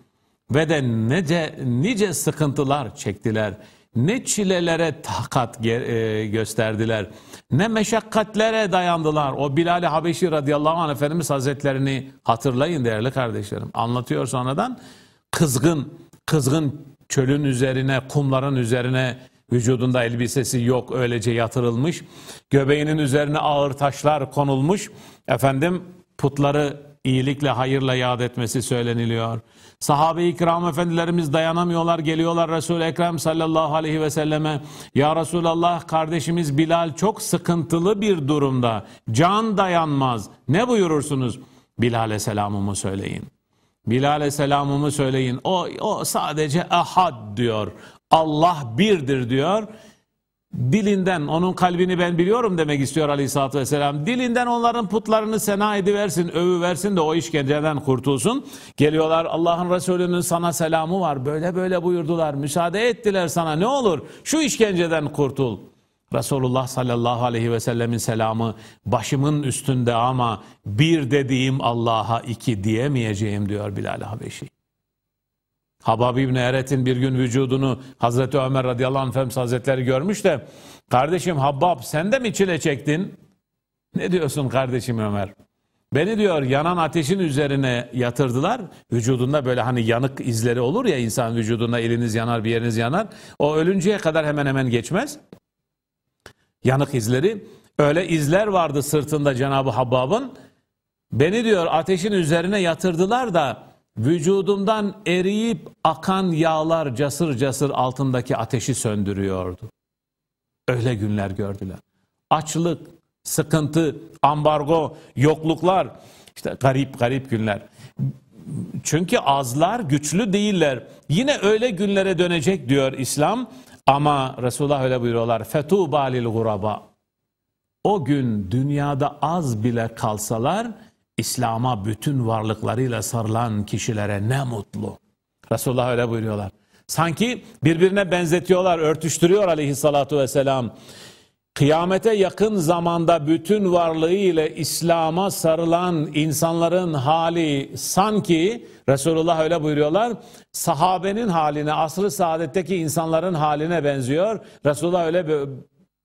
Ve de nece, nice sıkıntılar çektiler. Ne çilelere takat e, gösterdiler. Ne meşakkatlere dayandılar. O Bilal-i Habeşi radıyallahu anh Efendimiz Hazretlerini hatırlayın değerli kardeşlerim. Anlatıyor sonradan. Kızgın, kızgın çölün üzerine, kumların üzerine Vücudunda elbisesi yok öylece yatırılmış. Göbeğinin üzerine ağır taşlar konulmuş. Efendim putları iyilikle hayırla yad etmesi söyleniliyor. Sahabe-i kiram efendilerimiz dayanamıyorlar geliyorlar Resul-i Ekrem sallallahu aleyhi ve selleme. Ya Resulallah kardeşimiz Bilal çok sıkıntılı bir durumda. Can dayanmaz. Ne buyurursunuz? Bilal'e selamımı söyleyin. Bilal'e selamımı söyleyin. O, o sadece ahad diyor. Allah birdir diyor. Dilinden onun kalbini ben biliyorum demek istiyor aleyhissalatü vesselam. Dilinden onların putlarını sena ediversin, övü versin de o işkenceden kurtulsun. Geliyorlar Allah'ın Resulü'nün sana selamı var. Böyle böyle buyurdular. Müsaade ettiler sana ne olur şu işkenceden kurtul. Resulullah sallallahu aleyhi ve sellemin selamı başımın üstünde ama bir dediğim Allah'a iki diyemeyeceğim diyor Bilal Habeşi. Habab İbni Eret'in bir gün vücudunu Hazreti Ömer radıyallahu anh Efendimiz Hazretleri görmüş de kardeşim Habab sen de mi çile çektin? Ne diyorsun kardeşim Ömer? Beni diyor yanan ateşin üzerine yatırdılar. Vücudunda böyle hani yanık izleri olur ya insan vücudunda eliniz yanar bir yeriniz yanar. O ölünceye kadar hemen hemen geçmez. Yanık izleri. Öyle izler vardı sırtında Cenab-ı Habbab'ın. Beni diyor ateşin üzerine yatırdılar da vücudumdan eriyip akan yağlar casır casır altındaki ateşi söndürüyordu. Öyle günler gördüler. Açlık, sıkıntı, ambargo, yokluklar, işte garip garip günler. Çünkü azlar güçlü değiller. Yine öyle günlere dönecek diyor İslam. Ama Resulullah öyle buyuruyorlar. Fetu balil guraba. o gün dünyada az bile kalsalar İslam'a bütün varlıklarıyla sarılan kişilere ne mutlu. Resulullah öyle buyuruyorlar. Sanki birbirine benzetiyorlar, örtüştürüyor aleyhissalatu vesselam. Kıyamete yakın zamanda bütün varlığıyla İslam'a sarılan insanların hali sanki Resulullah öyle buyuruyorlar. Sahabenin haline, asrı saadetteki insanların haline benziyor. Resulullah öyle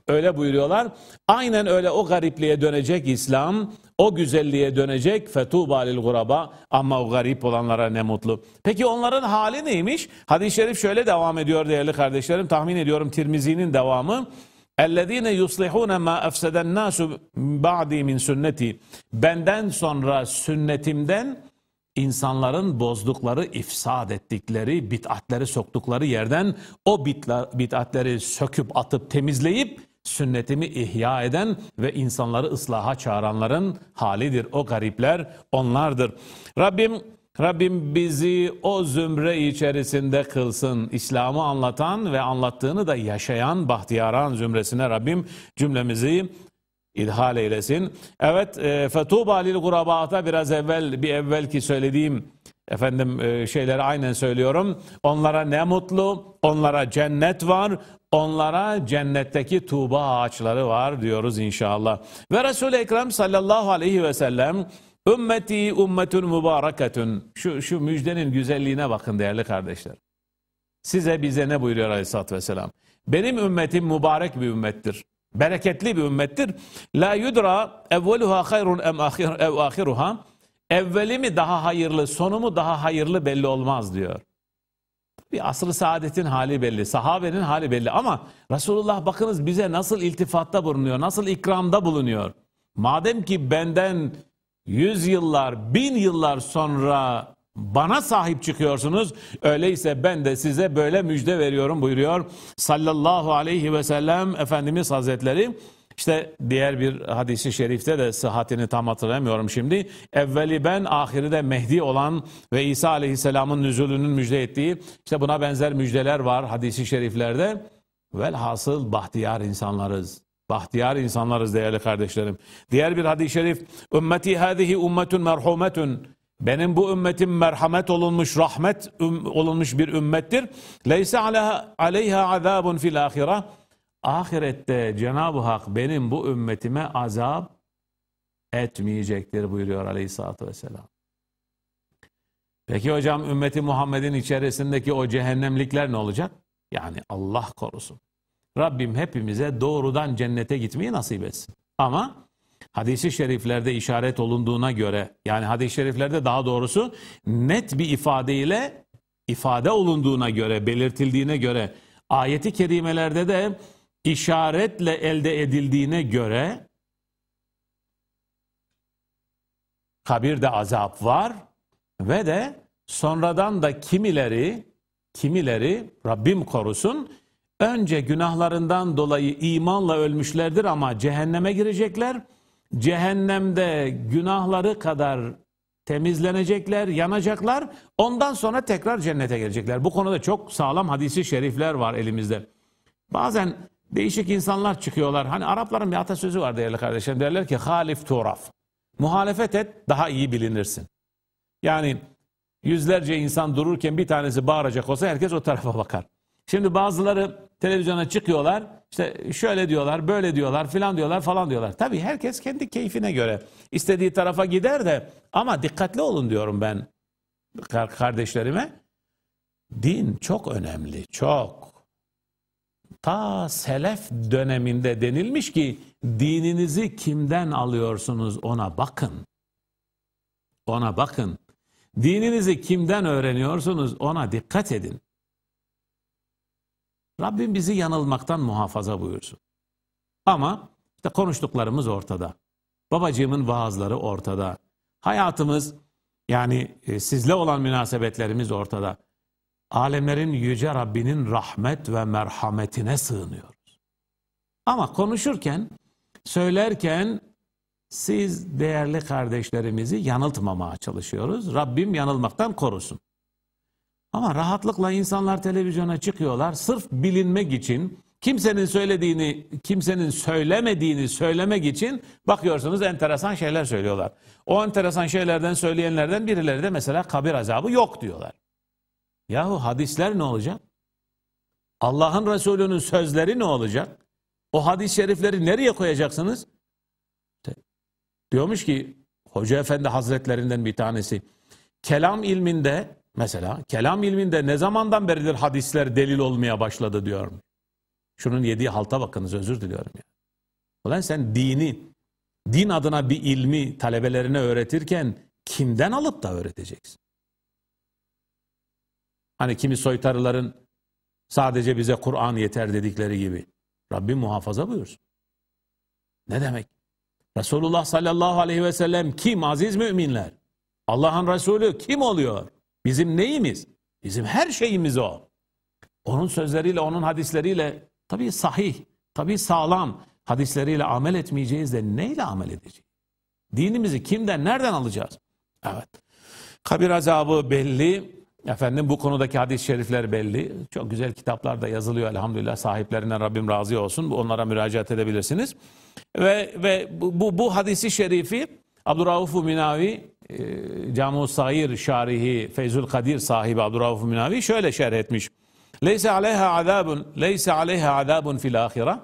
öyle buyuruyorlar. Aynen öyle o garipliğe dönecek İslam, o güzelliğe dönecek fetuba lil guraba ama o garip olanlara ne mutlu. Peki onların hali neymiş? Hadis-i şerif şöyle devam ediyor değerli kardeşlerim. Tahmin ediyorum Tirmizi'nin devamı. اَلَّذ۪ينَ يُصْلِحُونَ مَا اَفْسَدَ النَّاسُ بَعْدِي min sünneti. Benden sonra sünnetimden insanların bozdukları, ifsad ettikleri, bit'atleri soktukları yerden o bit'atleri söküp atıp temizleyip sünnetimi ihya eden ve insanları ıslaha çağıranların halidir. O garipler onlardır. Rabbim Rabbim bizi o zümre içerisinde kılsın. İslam'ı anlatan ve anlattığını da yaşayan bahtiyaran zümresine Rabbim cümlemizi idhal eylesin. Evet, e, fetuba lil gurabata biraz evvel bir evvelki söylediğim efendim e, şeyleri aynen söylüyorum. Onlara ne mutlu, onlara cennet var, onlara cennetteki tuğba ağaçları var diyoruz inşallah. Ve Resul-i Ekrem sallallahu aleyhi ve sellem Ümmeti ümmetun mübareketun. Şu, şu müjdenin güzelliğine bakın değerli kardeşler. Size bize ne buyuruyor aleyhissalatü vesselam? Benim ümmetim mübarek bir ümmettir. Bereketli bir ümmettir. La yudra evveluha hayrun em ahiruha. Evveli mi daha hayırlı, sonu mu daha hayırlı belli olmaz diyor. Bir asr-ı saadetin hali belli, sahabenin hali belli ama Resulullah bakınız bize nasıl iltifatta bulunuyor, nasıl ikramda bulunuyor. Madem ki benden yüz yıllar, bin yıllar sonra bana sahip çıkıyorsunuz. Öyleyse ben de size böyle müjde veriyorum buyuruyor. Sallallahu aleyhi ve sellem Efendimiz Hazretleri. İşte diğer bir hadisi şerifte de sıhhatini tam hatırlamıyorum şimdi. Evveli ben, ahiri de Mehdi olan ve İsa aleyhisselamın nüzulünün müjde ettiği işte buna benzer müjdeler var hadisi şeriflerde. Velhasıl bahtiyar insanlarız. Bahtiyar insanlarız değerli kardeşlerim. Diğer bir hadis-i şerif. Ümmeti hâzihi ummetun merhumetun. Benim bu ümmetim merhamet olunmuş, rahmet olunmuş bir ümmettir. Leyse aleyha azabun fil ahire. Ahirette Cenab-ı Hak benim bu ümmetime azap etmeyecektir buyuruyor aleyhissalatü vesselam. Peki hocam ümmeti Muhammed'in içerisindeki o cehennemlikler ne olacak? Yani Allah korusun. Rabbim hepimize doğrudan cennete gitmeyi nasip etsin. Ama hadisi şeriflerde işaret olunduğuna göre yani hadis-i şeriflerde daha doğrusu net bir ifadeyle ifade olunduğuna göre belirtildiğine göre ayeti kerimelerde de işaretle elde edildiğine göre kabirde azap var ve de sonradan da kimileri kimileri Rabbim korusun önce günahlarından dolayı imanla ölmüşlerdir ama cehenneme girecekler. Cehennemde günahları kadar temizlenecekler, yanacaklar. Ondan sonra tekrar cennete gelecekler. Bu konuda çok sağlam hadisi şerifler var elimizde. Bazen değişik insanlar çıkıyorlar. Hani Arapların bir atasözü var değerli kardeşlerim. Derler ki halif turaf. Muhalefet et daha iyi bilinirsin. Yani yüzlerce insan dururken bir tanesi bağıracak olsa herkes o tarafa [LAUGHS] bakar. Şimdi bazıları televizyona çıkıyorlar. İşte şöyle diyorlar, böyle diyorlar, filan diyorlar, falan diyorlar. Tabii herkes kendi keyfine göre istediği tarafa gider de ama dikkatli olun diyorum ben kardeşlerime. Din çok önemli, çok. Ta selef döneminde denilmiş ki dininizi kimden alıyorsunuz ona bakın. Ona bakın. Dininizi kimden öğreniyorsunuz ona dikkat edin. Rabbim bizi yanılmaktan muhafaza buyursun. Ama işte konuştuklarımız ortada. Babacığımın vaazları ortada. Hayatımız yani e, sizle olan münasebetlerimiz ortada. Alemlerin yüce Rabbinin rahmet ve merhametine sığınıyoruz. Ama konuşurken, söylerken siz değerli kardeşlerimizi yanıltmamaya çalışıyoruz. Rabbim yanılmaktan korusun. Ama rahatlıkla insanlar televizyona çıkıyorlar. Sırf bilinmek için, Kimsenin söylediğini, kimsenin söylemediğini söylemek için bakıyorsunuz enteresan şeyler söylüyorlar. O enteresan şeylerden söyleyenlerden birileri de mesela kabir azabı yok diyorlar. Yahu hadisler ne olacak? Allah'ın Resulü'nün sözleri ne olacak? O hadis-i şerifleri nereye koyacaksınız? Diyormuş ki Hoca Efendi Hazretlerinden bir tanesi kelam ilminde mesela kelam ilminde ne zamandan beridir hadisler delil olmaya başladı diyor. Şunun yediği halta bakınız özür diliyorum ya. Ulan sen dini din adına bir ilmi talebelerine öğretirken kimden alıp da öğreteceksin? Hani kimi soytarıların sadece bize Kur'an yeter dedikleri gibi. Rabbim muhafaza buyursun. Ne demek? Resulullah sallallahu aleyhi ve sellem kim aziz müminler? Allah'ın Resulü kim oluyor? Bizim neyimiz? Bizim her şeyimiz o. Onun sözleriyle, onun hadisleriyle tabii sahih, tabii sağlam hadisleriyle amel etmeyeceğiz de neyle amel edeceğiz? Dinimizi kimden, nereden alacağız? Evet. Kabir azabı belli. Efendim bu konudaki hadis-i şerifler belli. Çok güzel kitaplar da yazılıyor elhamdülillah. Sahiplerinden Rabbim razı olsun. Onlara müracaat edebilirsiniz. Ve ve bu bu, hadisi şerifi Abdurrauf Minavi e, Camu Sair şarihi Feyzül Kadir sahibi Abdurrauf Minavi şöyle şerh etmiş. Leyse aleyha azabun leyse aleyha azabun fil ahire.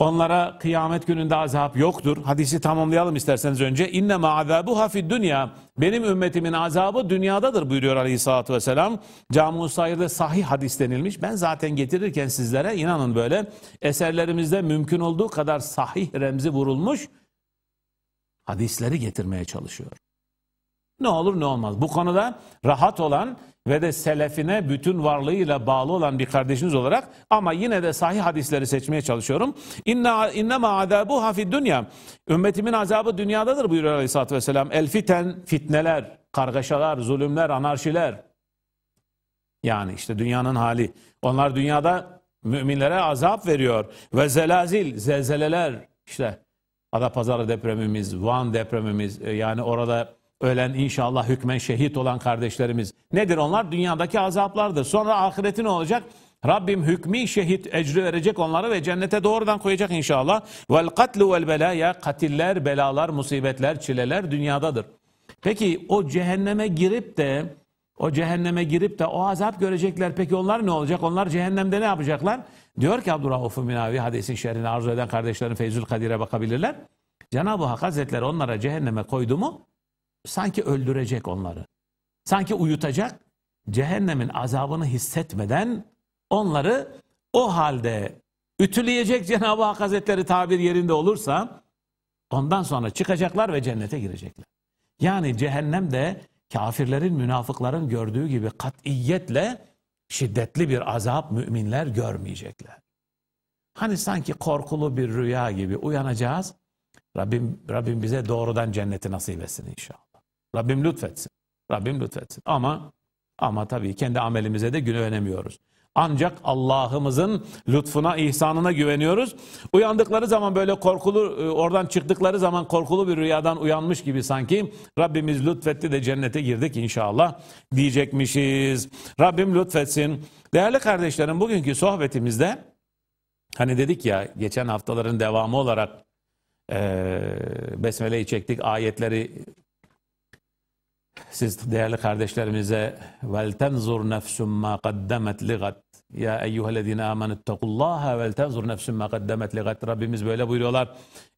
Onlara kıyamet gününde azap yoktur. Hadisi tamamlayalım isterseniz önce. İnne ma azabuha fid dünya. Benim ümmetimin azabı dünyadadır buyuruyor Aleyhisselatü Vesselam. Camu Sair'de sahih hadis denilmiş. Ben zaten getirirken sizlere inanın böyle eserlerimizde mümkün olduğu kadar sahih remzi vurulmuş hadisleri getirmeye çalışıyor. Ne olur ne olmaz. Bu konuda rahat olan ve de selefine bütün varlığıyla bağlı olan bir kardeşiniz olarak ama yine de sahih hadisleri seçmeye çalışıyorum. İnna innema azabu hafi dünya. Ümmetimin azabı dünyadadır buyuruyor Aleyhisselatü Vesselam. El fiten fitneler, kargaşalar, zulümler, anarşiler. Yani işte dünyanın hali. Onlar dünyada müminlere azap veriyor. Ve zelazil, zelzeleler işte Adapazarı depremimiz, Van depremimiz e, yani orada ölen inşallah hükmen şehit olan kardeşlerimiz. Nedir onlar? Dünyadaki azaplardır. Sonra ahireti ne olacak? Rabbim hükmü şehit ecri verecek onlara ve cennete doğrudan koyacak inşallah. Vel katlu vel belaya katiller, belalar, musibetler, çileler dünyadadır. Peki o cehenneme girip de o cehenneme girip de o azap görecekler. Peki onlar ne olacak? Onlar cehennemde ne yapacaklar? Diyor ki Abdurrahuf Minavi hadisin şerrini arzu eden kardeşlerin Feyzül Kadir'e bakabilirler. Cenab-ı Hak Hazretleri onlara cehenneme koydu mu sanki öldürecek onları. Sanki uyutacak, cehennemin azabını hissetmeden onları o halde ütüleyecek Cenab-ı Hak Hazretleri tabir yerinde olursa ondan sonra çıkacaklar ve cennete girecekler. Yani cehennem de kafirlerin, münafıkların gördüğü gibi katiyetle şiddetli bir azap müminler görmeyecekler. Hani sanki korkulu bir rüya gibi uyanacağız. Rabbim, Rabbim bize doğrudan cenneti nasip etsin inşallah. Rabbim lütfetsin. Rabbim lütfetsin. Ama ama tabii kendi amelimize de güvenemiyoruz. Ancak Allah'ımızın lütfuna, ihsanına güveniyoruz. Uyandıkları zaman böyle korkulu, e, oradan çıktıkları zaman korkulu bir rüyadan uyanmış gibi sanki Rabbimiz lütfetti de cennete girdik inşallah diyecekmişiz. Rabbim lütfetsin. Değerli kardeşlerim bugünkü sohbetimizde hani dedik ya geçen haftaların devamı olarak e, Besmele'yi çektik, ayetleri siz değerli kardeşlerimize vel tenzur nefsum ma qaddemet ligat ya eyyühellezine amenüttekullaha vel tenzur nefsum ma qaddemet ligat Rabbimiz böyle buyuruyorlar.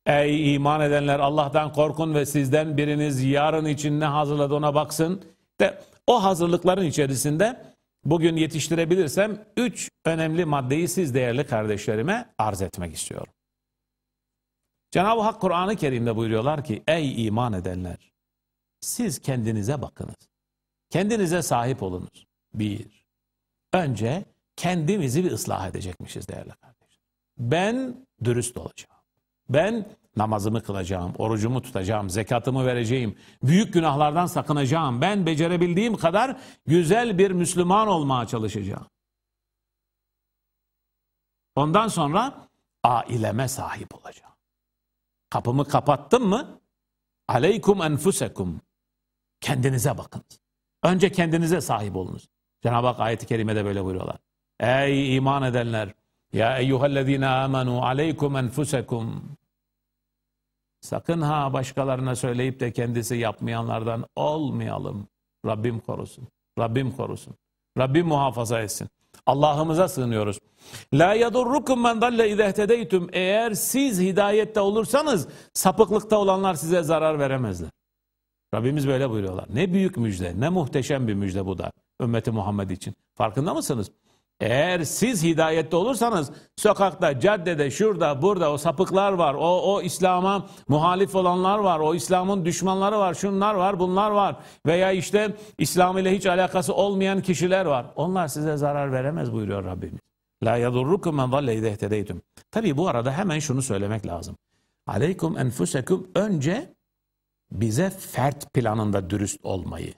Ey iman edenler Allah'tan korkun ve sizden biriniz yarın için ne hazırladı ona baksın. De o hazırlıkların içerisinde bugün yetiştirebilirsem üç önemli maddeyi siz değerli kardeşlerime arz etmek istiyorum. Cenab-ı Hak Kur'an-ı Kerim'de buyuruyorlar ki ey iman edenler siz kendinize bakınız. Kendinize sahip olunuz. Bir. Önce kendimizi bir ıslah edecekmişiz değerli kardeşler. Ben dürüst olacağım. Ben namazımı kılacağım, orucumu tutacağım, zekatımı vereceğim, büyük günahlardan sakınacağım. Ben becerebildiğim kadar güzel bir Müslüman olmaya çalışacağım. Ondan sonra aileme sahip olacağım. Kapımı kapattım mı? Aleykum enfusekum. Kendinize bakınız. Önce kendinize sahip olunuz. Cenab-ı Hak ayeti kerimede böyle buyuruyorlar. Ey iman edenler! Ya eyyühellezine amenu aleykum enfusekum. Sakın ha başkalarına söyleyip de kendisi yapmayanlardan olmayalım. Rabbim korusun. Rabbim korusun. Rabbim muhafaza etsin. Allah'ımıza sığınıyoruz. La yadurrukum men dalle izehtedeytum. Eğer siz hidayette olursanız sapıklıkta olanlar size zarar veremezler. Rabbimiz böyle buyuruyorlar. Ne büyük müjde, ne muhteşem bir müjde bu da ümmeti Muhammed için. Farkında mısınız? Eğer siz hidayette olursanız sokakta, caddede, şurada, burada o sapıklar var. O, o İslam'a muhalif olanlar var. O İslam'ın düşmanları var. Şunlar var, bunlar var. Veya işte İslam ile hiç alakası olmayan kişiler var. Onlar size zarar veremez buyuruyor Rabbimiz. La yadurrukum men zalle izehtedeytum. Tabi bu arada hemen şunu söylemek lazım. Aleykum enfusekum önce bize fert planında dürüst olmayı.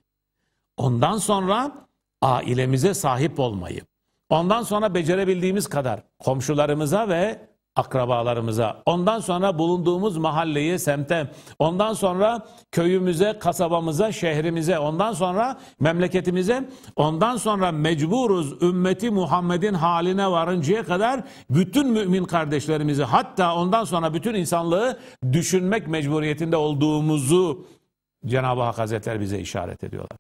Ondan sonra ailemize sahip olmayı. Ondan sonra becerebildiğimiz kadar komşularımıza ve akrabalarımıza, ondan sonra bulunduğumuz mahalleye, semte, ondan sonra köyümüze, kasabamıza, şehrimize, ondan sonra memleketimize, ondan sonra mecburuz ümmeti Muhammed'in haline varıncaya kadar bütün mümin kardeşlerimizi hatta ondan sonra bütün insanlığı düşünmek mecburiyetinde olduğumuzu Cenab-ı Hak Hazretleri bize işaret ediyorlar.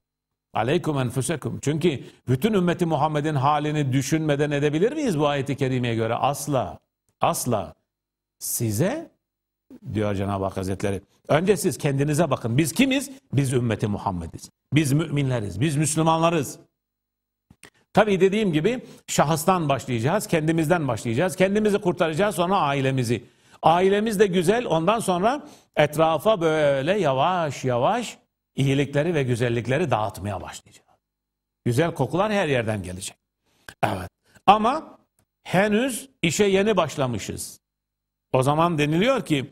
Aleykum enfusekum. Çünkü bütün ümmeti Muhammed'in halini düşünmeden edebilir miyiz bu ayeti kerimeye göre? Asla. Asla. Size diyor Cenab-ı Hak Hazretleri. Önce siz kendinize bakın. Biz kimiz? Biz ümmeti Muhammediz. Biz müminleriz. Biz Müslümanlarız. Tabii dediğim gibi şahıstan başlayacağız. Kendimizden başlayacağız. Kendimizi kurtaracağız sonra ailemizi. Ailemiz de güzel. Ondan sonra etrafa böyle yavaş yavaş iyilikleri ve güzellikleri dağıtmaya başlayacağız. Güzel kokular her yerden gelecek. Evet. Ama henüz işe yeni başlamışız. O zaman deniliyor ki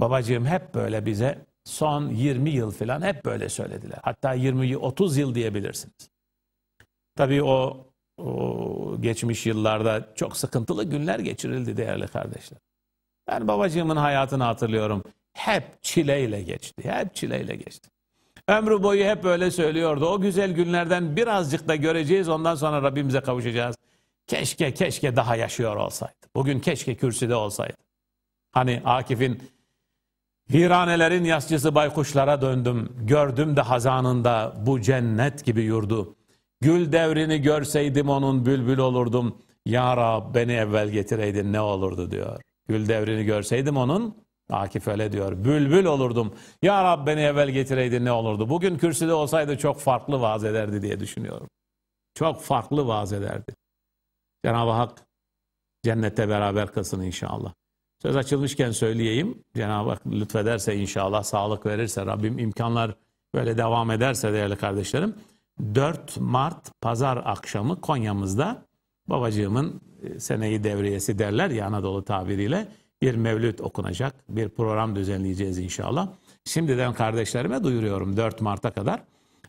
babacığım hep böyle bize son 20 yıl falan hep böyle söylediler. Hatta 20 30 yıl diyebilirsiniz. Tabii o, o geçmiş yıllarda çok sıkıntılı günler geçirildi değerli kardeşler. Ben babacığımın hayatını hatırlıyorum. Hep çileyle geçti. Hep çileyle geçti. Ömrü boyu hep böyle söylüyordu. O güzel günlerden birazcık da göreceğiz. Ondan sonra Rabbimize kavuşacağız. Keşke keşke daha yaşıyor olsaydı. Bugün keşke kürsüde olsaydı. Hani Akif'in viranelerin yasçısı baykuşlara döndüm. Gördüm de hazanında bu cennet gibi yurdu. Gül devrini görseydim onun bülbül olurdum. Ya Rab beni evvel getireydin ne olurdu diyor. Gül devrini görseydim onun Akif öyle diyor. Bülbül olurdum. Ya Rab beni evvel getireydin ne olurdu? Bugün kürsüde olsaydı çok farklı vaaz ederdi diye düşünüyorum. Çok farklı vaaz ederdi. Cenab-ı Hak cennette beraber kılsın inşallah. Söz açılmışken söyleyeyim. Cenab-ı Hak lütfederse inşallah sağlık verirse Rabbim imkanlar böyle devam ederse değerli kardeşlerim. 4 Mart pazar akşamı Konya'mızda babacığımın e, seneyi devriyesi derler ya Anadolu tabiriyle bir mevlüt okunacak, bir program düzenleyeceğiz inşallah. Şimdiden kardeşlerime duyuruyorum 4 Mart'a kadar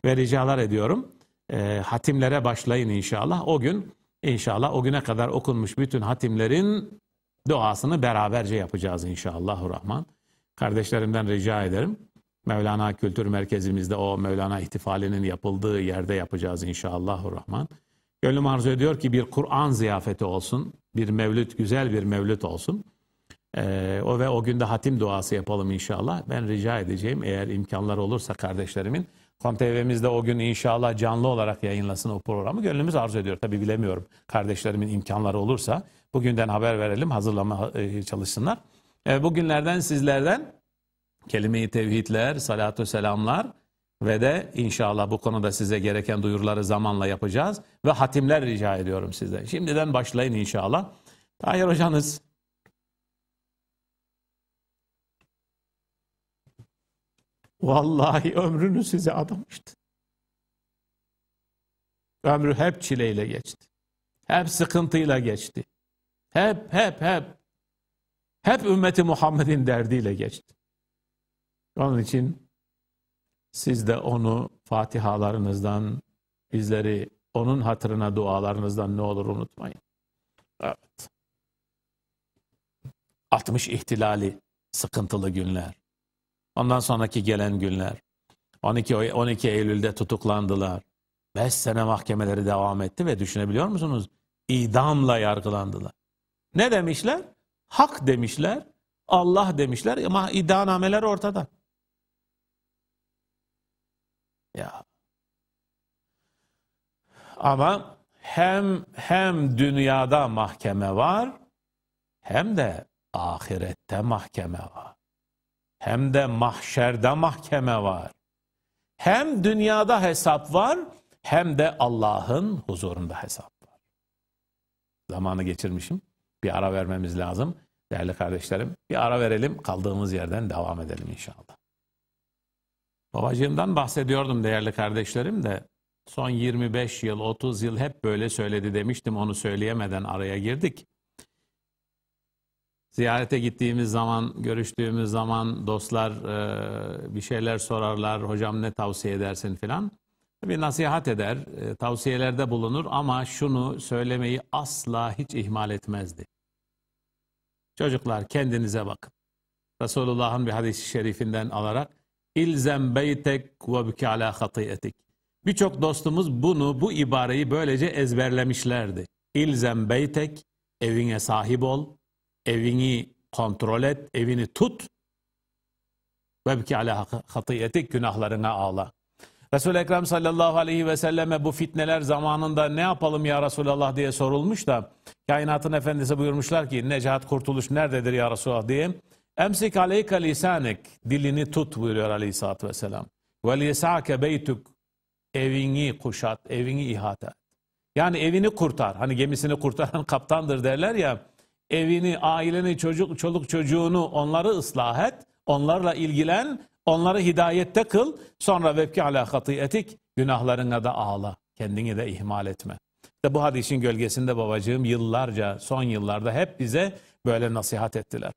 ve ricalar ediyorum. E, hatimlere başlayın inşallah. O gün inşallah o güne kadar okunmuş bütün hatimlerin duasını beraberce yapacağız inşallah Rahman. Kardeşlerimden rica ederim. Mevlana Kültür Merkezimizde o Mevlana ihtifalinin yapıldığı yerde yapacağız inşallah Rahman. Gönlüm arzu ediyor ki bir Kur'an ziyafeti olsun. Bir mevlüt, güzel bir mevlüt olsun. Ee, o ve o günde hatim duası yapalım inşallah. Ben rica edeceğim eğer imkanlar olursa kardeşlerimin Kom TV'mizde o gün inşallah canlı olarak yayınlasın o programı. Gönlümüz arzu ediyor. Tabi bilemiyorum kardeşlerimin imkanları olursa. Bugünden haber verelim hazırlama e, çalışsınlar. E, bugünlerden sizlerden kelime-i tevhidler, salatu selamlar ve de inşallah bu konuda size gereken duyuruları zamanla yapacağız. Ve hatimler rica ediyorum sizden. Şimdiden başlayın inşallah. Tahir hocanız Vallahi ömrünü size adamıştı. Ömrü hep çileyle geçti. Hep sıkıntıyla geçti. Hep, hep, hep. Hep ümmeti Muhammed'in derdiyle geçti. Onun için siz de onu fatihalarınızdan, bizleri onun hatırına dualarınızdan ne olur unutmayın. Evet. 60 ihtilali, sıkıntılı günler. Ondan sonraki gelen günler. 12, 12 Eylül'de tutuklandılar. 5 sene mahkemeleri devam etti ve düşünebiliyor musunuz? İdamla yargılandılar. Ne demişler? Hak demişler, Allah demişler ama iddianameler ortada. Ya. Ama hem hem dünyada mahkeme var hem de ahirette mahkeme var. Hem de mahşerde mahkeme var. Hem dünyada hesap var hem de Allah'ın huzurunda hesap var. Zamanı geçirmişim. Bir ara vermemiz lazım. Değerli kardeşlerim bir ara verelim kaldığımız yerden devam edelim inşallah. Babacığımdan bahsediyordum değerli kardeşlerim de son 25 yıl 30 yıl hep böyle söyledi demiştim onu söyleyemeden araya girdik. Ziyarete gittiğimiz zaman, görüştüğümüz zaman dostlar e, bir şeyler sorarlar. Hocam ne tavsiye edersin filan. Bir nasihat eder, e, tavsiyelerde bulunur ama şunu söylemeyi asla hiç ihmal etmezdi. Çocuklar kendinize bakın. Resulullah'ın bir hadisi şerifinden alarak ilzem beytek ve büke ala hatiyetik. Birçok dostumuz bunu, bu ibareyi böylece ezberlemişlerdi. İlzem beytek, evine sahip ol, evini kontrol et, evini tut. Ve büke ala hatiyetik, günahlarına ağla. Resul-i Ekrem sallallahu aleyhi ve selleme bu fitneler zamanında ne yapalım ya Resulallah diye sorulmuş da kainatın efendisi buyurmuşlar ki necat kurtuluş nerededir ya Resulallah diye. Emsik aleyke lisanek dilini tut buyuruyor aleyhissalatü vesselam. Ve lisake beytuk evini kuşat, evini ihate et. Yani evini kurtar. Hani gemisini kurtaran [LAUGHS] kaptandır derler ya. Evini, aileni, çocuk, çoluk çocuğunu onları ıslah et. Onlarla ilgilen Onları hidayette kıl. Sonra vebki ala etik günahlarına da ağla. Kendini de ihmal etme. İşte bu hadisin gölgesinde babacığım yıllarca, son yıllarda hep bize böyle nasihat ettiler.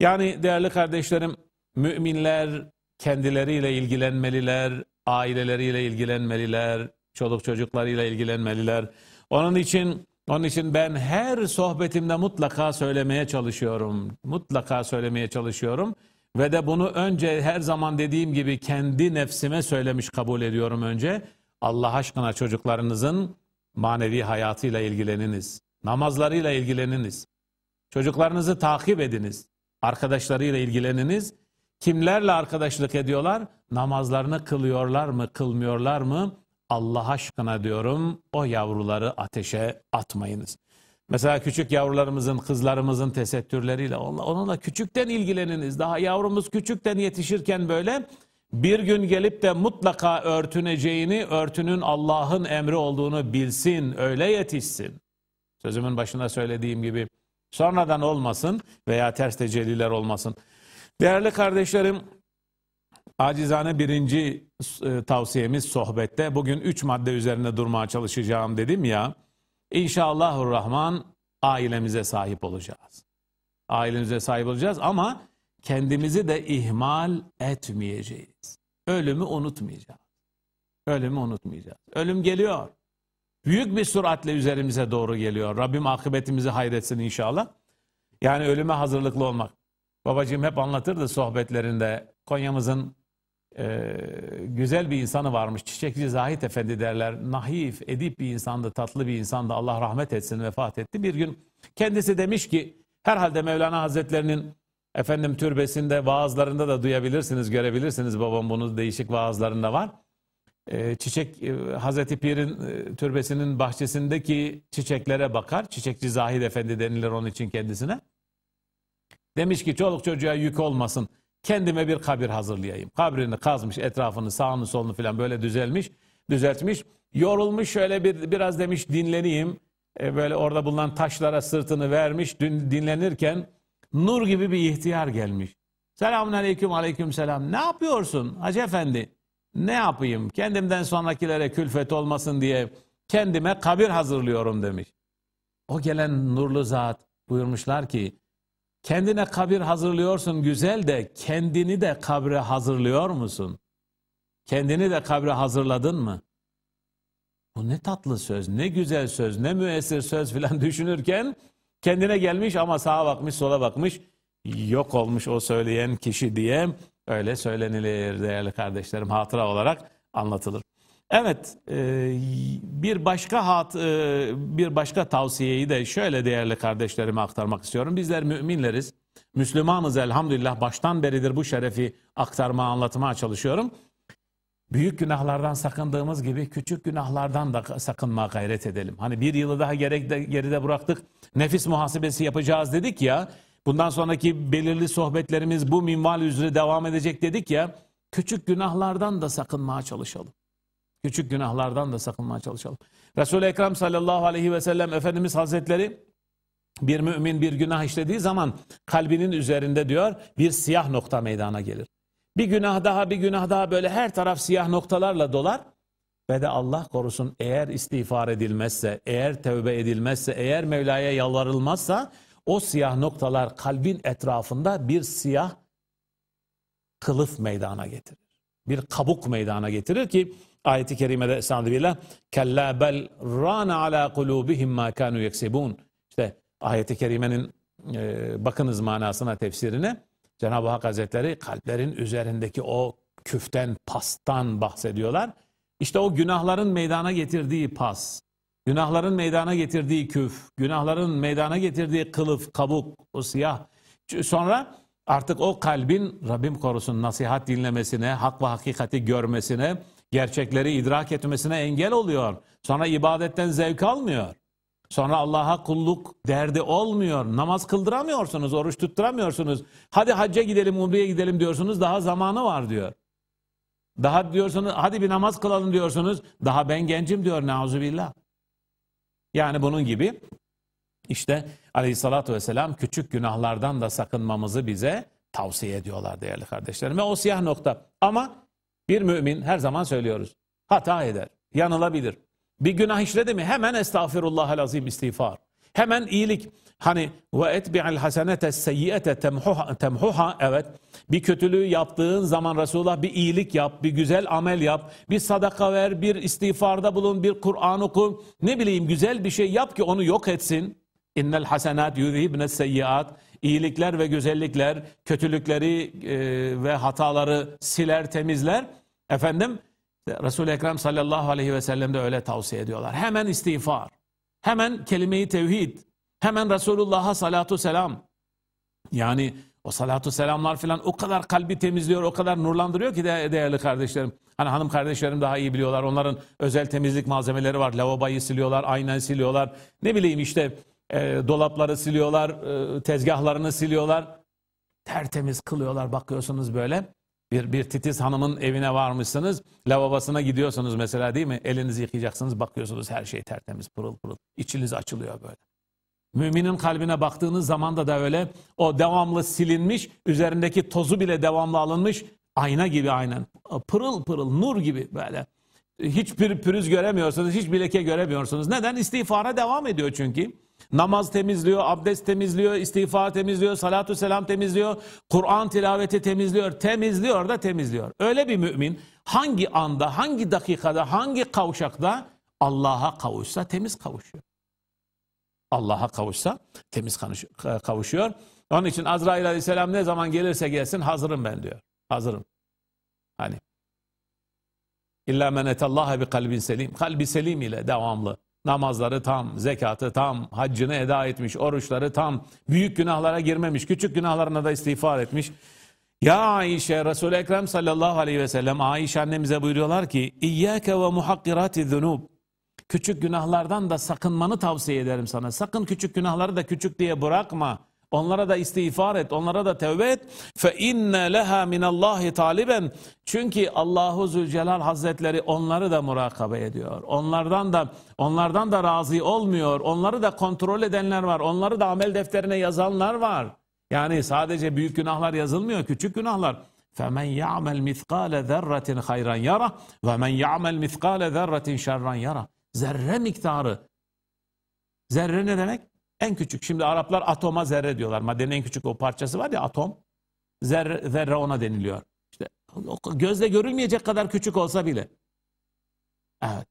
Yani değerli kardeşlerim, müminler kendileriyle ilgilenmeliler, aileleriyle ilgilenmeliler, çoluk çocuklarıyla ilgilenmeliler. Onun için onun için ben her sohbetimde mutlaka söylemeye çalışıyorum. Mutlaka söylemeye çalışıyorum. Ve de bunu önce her zaman dediğim gibi kendi nefsime söylemiş kabul ediyorum önce. Allah aşkına çocuklarınızın manevi hayatıyla ilgileniniz. Namazlarıyla ilgileniniz. Çocuklarınızı takip ediniz. Arkadaşlarıyla ilgileniniz. Kimlerle arkadaşlık ediyorlar? Namazlarını kılıyorlar mı, kılmıyorlar mı? Allah aşkına diyorum o yavruları ateşe atmayınız. Mesela küçük yavrularımızın, kızlarımızın tesettürleriyle onunla küçükten ilgileniniz. Daha yavrumuz küçükten yetişirken böyle bir gün gelip de mutlaka örtüneceğini, örtünün Allah'ın emri olduğunu bilsin, öyle yetişsin. Sözümün başında söylediğim gibi sonradan olmasın veya ters tecelliler olmasın. Değerli kardeşlerim, acizane birinci e, tavsiyemiz sohbette. Bugün üç madde üzerine durmaya çalışacağım dedim ya. İnşallahurrahman ailemize sahip olacağız. Ailemize sahip olacağız ama kendimizi de ihmal etmeyeceğiz. Ölümü unutmayacağız. Ölümü unutmayacağız. Ölüm geliyor. Büyük bir süratle üzerimize doğru geliyor. Rabbim akıbetimizi hayretsin inşallah. Yani ölüme hazırlıklı olmak. Babacığım hep anlatırdı sohbetlerinde Konya'mızın e, güzel bir insanı varmış. Çiçekçi Zahit Efendi derler. Nahif, edip bir insandı, tatlı bir insandı. Allah rahmet etsin vefat etti. Bir gün kendisi demiş ki herhalde Mevlana Hazretlerinin efendim türbesinde vaazlarında da duyabilirsiniz, görebilirsiniz. Babam bunu değişik vaazlarında var. E, çiçek e, Hazreti Pir'in e, türbesinin bahçesindeki çiçeklere bakar. Çiçekçi Zahid Efendi denilir onun için kendisine. Demiş ki çoluk çocuğa yük olmasın kendime bir kabir hazırlayayım. Kabrini kazmış, etrafını, sağını, solunu falan böyle düzelmiş, düzeltmiş. Yorulmuş şöyle bir biraz demiş dinleneyim. E, böyle orada bulunan taşlara sırtını vermiş. Dün dinlenirken nur gibi bir ihtiyar gelmiş. Selamun aleyküm, aleyküm selam. Ne yapıyorsun Hacı Efendi? Ne yapayım? Kendimden sonrakilere külfet olmasın diye kendime kabir hazırlıyorum demiş. O gelen nurlu zat buyurmuşlar ki Kendine kabir hazırlıyorsun güzel de kendini de kabre hazırlıyor musun? Kendini de kabre hazırladın mı? Bu ne tatlı söz, ne güzel söz, ne müessir söz filan [LAUGHS] düşünürken kendine gelmiş ama sağa bakmış, sola bakmış. Yok olmuş o söyleyen kişi diye öyle söylenilir değerli kardeşlerim hatıra olarak anlatılır. Evet, e, bir başka hat, e, bir başka tavsiyeyi de şöyle değerli kardeşlerime aktarmak istiyorum. Bizler müminleriz, Müslümanız elhamdülillah. Baştan beridir bu şerefi aktarma, anlatmaya çalışıyorum. Büyük günahlardan sakındığımız gibi küçük günahlardan da sakınmaya gayret edelim. Hani bir yılı daha geride, bıraktık, nefis muhasebesi yapacağız dedik ya. Bundan sonraki belirli sohbetlerimiz bu minval üzere devam edecek dedik ya. Küçük günahlardan da sakınmaya çalışalım. Küçük günahlardan da sakınmaya çalışalım. Resul-i Ekrem sallallahu aleyhi ve sellem Efendimiz Hazretleri bir mümin bir günah işlediği zaman kalbinin üzerinde diyor bir siyah nokta meydana gelir. Bir günah daha bir günah daha böyle her taraf siyah noktalarla dolar. Ve de Allah korusun eğer istiğfar edilmezse, eğer tövbe edilmezse, eğer Mevla'ya yalvarılmazsa o siyah noktalar kalbin etrafında bir siyah kılıf meydana getirir. Bir kabuk meydana getirir ki ayeti kerimede estağfirullah kella bel rana ala kulubihim ma kanu yeksibun. İşte ayeti kerimenin e, bakınız manasına tefsirine Cenab-ı Hak Hazretleri kalplerin üzerindeki o küften, pastan bahsediyorlar. İşte o günahların meydana getirdiği pas, günahların meydana getirdiği küf, günahların meydana getirdiği kılıf, kabuk, o siyah. Sonra artık o kalbin Rabbim korusun nasihat dinlemesine, hak ve hakikati görmesine, gerçekleri idrak etmesine engel oluyor. Sonra ibadetten zevk almıyor. Sonra Allah'a kulluk derdi olmuyor. Namaz kıldıramıyorsunuz, oruç tutturamıyorsunuz. Hadi hacca gidelim, umreye gidelim diyorsunuz. Daha zamanı var diyor. Daha diyorsunuz, hadi bir namaz kılalım diyorsunuz. Daha ben gencim diyor neuzubillah. Yani bunun gibi işte aleyhissalatü vesselam küçük günahlardan da sakınmamızı bize tavsiye ediyorlar değerli kardeşlerim. Ve o siyah nokta. Ama bir mümin her zaman söylüyoruz. Hata eder, yanılabilir. Bir günah işledi mi hemen estağfirullahal azim istiğfar. Hemen iyilik. Hani ve etbi'al hasenete seyyiate temhuha, temhuha evet. Bir kötülüğü yaptığın zaman Resulullah bir iyilik yap, bir güzel amel yap, bir sadaka ver, bir istiğfarda bulun, bir Kur'an oku. Ne bileyim güzel bir şey yap ki onu yok etsin. İnnel hasenat yuzhibne seyyiat. İyilikler ve güzellikler kötülükleri e, ve hataları siler, temizler. Efendim Resul-i Ekrem sallallahu aleyhi ve sellem de öyle tavsiye ediyorlar. Hemen istiğfar, hemen kelime-i tevhid, hemen Resulullah'a salatu selam. Yani o salatu selamlar filan o kadar kalbi temizliyor, o kadar nurlandırıyor ki de, değerli kardeşlerim. Hani hanım kardeşlerim daha iyi biliyorlar. Onların özel temizlik malzemeleri var. Lavabayı siliyorlar, aynen siliyorlar. Ne bileyim işte e, dolapları siliyorlar, e, tezgahlarını siliyorlar. Tertemiz kılıyorlar bakıyorsunuz böyle. Bir, bir titiz hanımın evine varmışsınız. Lavabosuna gidiyorsunuz mesela değil mi? Elinizi yıkayacaksınız bakıyorsunuz her şey tertemiz pırıl pırıl. İçiniz açılıyor böyle. Müminin kalbine baktığınız zaman da da öyle o devamlı silinmiş, üzerindeki tozu bile devamlı alınmış. Ayna gibi aynen. Pırıl pırıl, nur gibi böyle. Hiçbir pürüz göremiyorsunuz, hiçbir leke göremiyorsunuz. Neden? İstiğfara devam ediyor çünkü. Namaz temizliyor, abdest temizliyor, istiğfar temizliyor, salatu selam temizliyor, Kur'an tilaveti temizliyor, temizliyor da temizliyor. Öyle bir mümin hangi anda, hangi dakikada, hangi kavşakta Allah'a kavuşsa temiz kavuşuyor. Allah'a kavuşsa temiz kavuşuyor. Onun için Azrail aleyhisselam ne zaman gelirse gelsin hazırım ben diyor. Hazırım. Hani İlla men etallaha bi kalbin selim. Kalbi selim ile devamlı. Namazları tam, zekatı tam, haccını eda etmiş, oruçları tam, büyük günahlara girmemiş, küçük günahlarına da istiğfar etmiş. Ya Ayşe, Resul-i Ekrem sallallahu aleyhi ve sellem Ayşe annemize buyuruyorlar ki İyyâke ve muhakkirati zunub Küçük günahlardan da sakınmanı tavsiye ederim sana. Sakın küçük günahları da küçük diye bırakma. Onlara da istiğfar et, onlara da tevbe et. Fe inne leha minallahi taliben. Çünkü Allahu Zülcelal Hazretleri onları da murakabe ediyor. Onlardan da onlardan da razı olmuyor. Onları da kontrol edenler var. Onları da amel defterine yazanlar var. Yani sadece büyük günahlar yazılmıyor, küçük günahlar. فَمَنْ يَعْمَلْ مِثْقَالَ ذَرَّةٍ خَيْرًا يَرَى وَمَنْ يَعْمَلْ مِثْقَالَ ذَرَّةٍ شَرًّا يَرَى Zerre miktarı. Zerre ne demek? En küçük. Şimdi Araplar atoma zerre diyorlar. Maddenin en küçük o parçası var ya atom. Zerre, zerre ona deniliyor. İşte gözle görülmeyecek kadar küçük olsa bile. Evet.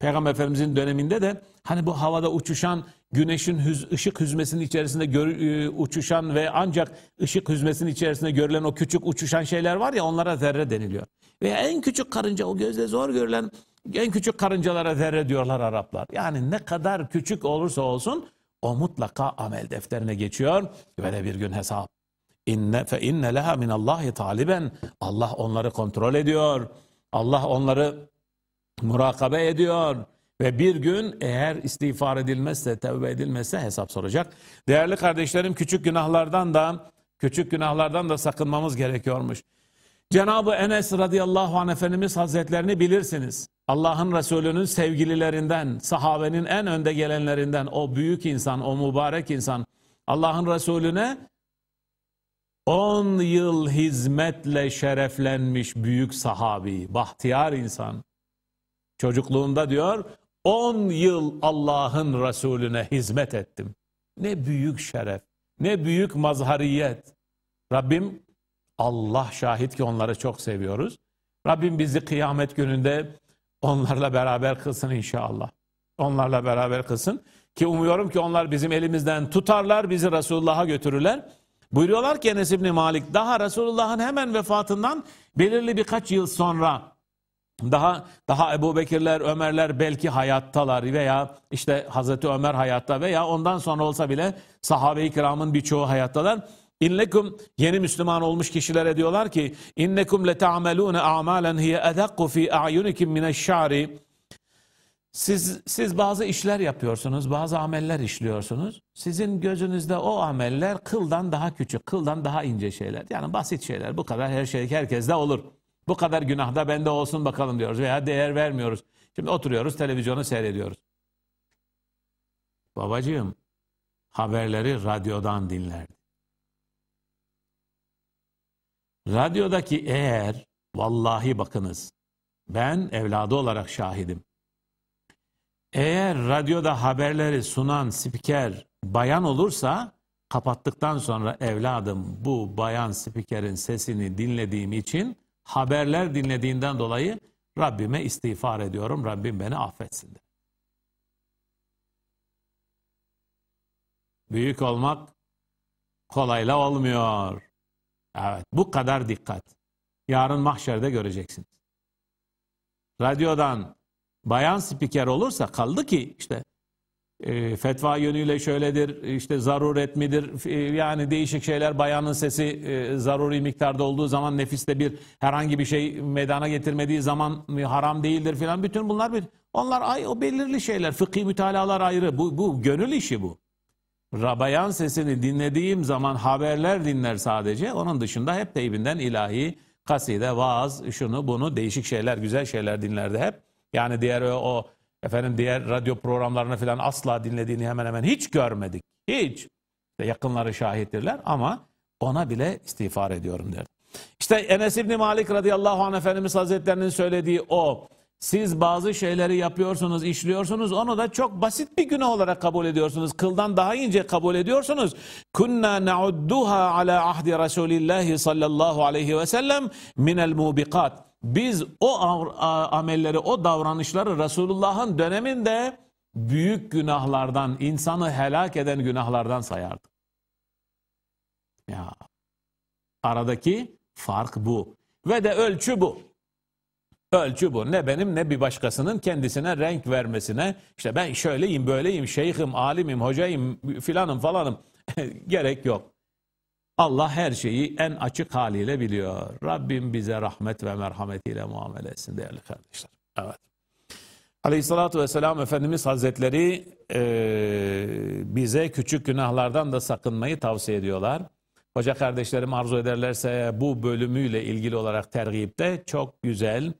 Peygamber Efendimizin döneminde de hani bu havada uçuşan güneşin hüz, ışık hüzmesinin içerisinde gör, e, uçuşan ve ancak ışık hüzmesinin içerisinde görülen o küçük uçuşan şeyler var ya onlara zerre deniliyor. Ve en küçük karınca o gözle zor görülen en küçük karıncalara zerre diyorlar Araplar. Yani ne kadar küçük olursa olsun o mutlaka amel defterine geçiyor ve bir gün hesap. İnne fe inne leha min Allahi taliben. Allah onları kontrol ediyor. Allah onları murakabe ediyor. Ve bir gün eğer istiğfar edilmezse, tevbe edilmezse hesap soracak. Değerli kardeşlerim küçük günahlardan da küçük günahlardan da sakınmamız gerekiyormuş. Cenab-ı Enes radıyallahu anh Efendimiz Hazretlerini bilirsiniz. Allah'ın Resulü'nün sevgililerinden, sahabenin en önde gelenlerinden, o büyük insan, o mübarek insan, Allah'ın Resulüne 10 yıl hizmetle şereflenmiş büyük sahabi, bahtiyar insan. Çocukluğunda diyor, 10 yıl Allah'ın Resulüne hizmet ettim. Ne büyük şeref, ne büyük mazhariyet. Rabbim Allah şahit ki onları çok seviyoruz. Rabbim bizi kıyamet gününde onlarla beraber kılsın inşallah. Onlarla beraber kılsın. Ki umuyorum ki onlar bizim elimizden tutarlar, bizi Resulullah'a götürürler. Buyuruyorlar ki Enes İbni Malik daha Resulullah'ın hemen vefatından belirli birkaç yıl sonra daha daha Ebu Bekirler, Ömerler belki hayattalar veya işte Hazreti Ömer hayatta veya ondan sonra olsa bile sahabe-i kiramın birçoğu hayattalar. İnnekum yeni Müslüman olmuş kişilere diyorlar ki innekum leta'melune a'malen hiye edakku fi a'yunikum mineşşari siz, siz bazı işler yapıyorsunuz, bazı ameller işliyorsunuz. Sizin gözünüzde o ameller kıldan daha küçük, kıldan daha ince şeyler. Yani basit şeyler. Bu kadar her şey herkeste olur. Bu kadar günah da bende olsun bakalım diyoruz veya değer vermiyoruz. Şimdi oturuyoruz, televizyonu seyrediyoruz. Babacığım, haberleri radyodan dinlerdi. Radyodaki eğer, vallahi bakınız, ben evladı olarak şahidim. Eğer radyoda haberleri sunan spiker bayan olursa kapattıktan sonra evladım bu bayan spikerin sesini dinlediğim için haberler dinlediğinden dolayı Rabbime istiğfar ediyorum. Rabbim beni affetsin. Büyük olmak kolayla olmuyor. Evet bu kadar dikkat. Yarın mahşerde göreceksiniz. Radyodan bayan spiker olursa kaldı ki işte e, fetva yönüyle şöyledir, işte zaruret midir, e, yani değişik şeyler bayanın sesi e, zaruri miktarda olduğu zaman nefiste bir herhangi bir şey meydana getirmediği zaman haram değildir filan. Bütün bunlar bir, onlar ay o belirli şeyler, fıkhi mütalalar ayrı. Bu, bu gönül işi bu. Bayan sesini dinlediğim zaman haberler dinler sadece. Onun dışında hep teybinden ilahi, kaside, vaaz, şunu bunu değişik şeyler, güzel şeyler dinlerdi hep. Yani diğer o, efendim diğer radyo programlarını falan asla dinlediğini hemen hemen hiç görmedik. Hiç. Yakınları şahittirler ama ona bile istiğfar ediyorum der. İşte Enes İbni Malik radıyallahu anh Efendimiz Hazretlerinin söylediği o siz bazı şeyleri yapıyorsunuz, işliyorsunuz. Onu da çok basit bir günah olarak kabul ediyorsunuz. Kıldan daha ince kabul ediyorsunuz. Kunna na'udduha ala ahdi Resulillah sallallahu aleyhi ve sellem minel mubikat. Biz o amelleri, o davranışları Resulullah'ın döneminde büyük günahlardan, insanı helak eden günahlardan sayardık. Ya aradaki fark bu. Ve de ölçü bu. Ölçü bu. Ne benim ne bir başkasının kendisine renk vermesine işte ben şöyleyim böyleyim şeyhim alimim hocayım filanım falanım [LAUGHS] gerek yok. Allah her şeyi en açık haliyle biliyor. Rabbim bize rahmet ve merhametiyle muamele etsin değerli kardeşler. Evet. Aleyhissalatü vesselam Efendimiz Hazretleri e, bize küçük günahlardan da sakınmayı tavsiye ediyorlar. Hoca kardeşlerim arzu ederlerse bu bölümüyle ilgili olarak tergipte çok güzel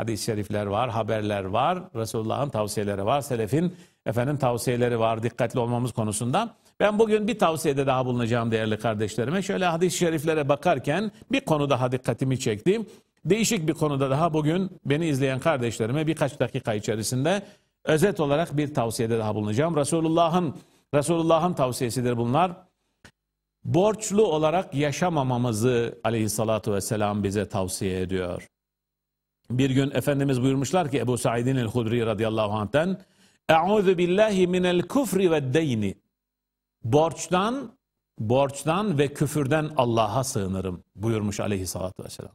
hadis-i şerifler var, haberler var, Resulullah'ın tavsiyeleri var, selefin efendim tavsiyeleri var dikkatli olmamız konusunda. Ben bugün bir tavsiyede daha bulunacağım değerli kardeşlerime. Şöyle hadis-i şeriflere bakarken bir konu daha dikkatimi çekti. Değişik bir konuda daha bugün beni izleyen kardeşlerime birkaç dakika içerisinde özet olarak bir tavsiyede daha bulunacağım. Resulullah'ın Resulullah'ın tavsiyesidir bunlar. Borçlu olarak yaşamamamızı aleyhissalatu vesselam bize tavsiye ediyor. Bir gün Efendimiz buyurmuşlar ki Ebu Said'in el-Hudri radıyallahu anh'ten Eûzu billahi minel kufri ve deyni Borçtan, borçtan ve küfürden Allah'a sığınırım buyurmuş aleyhissalatü vesselam.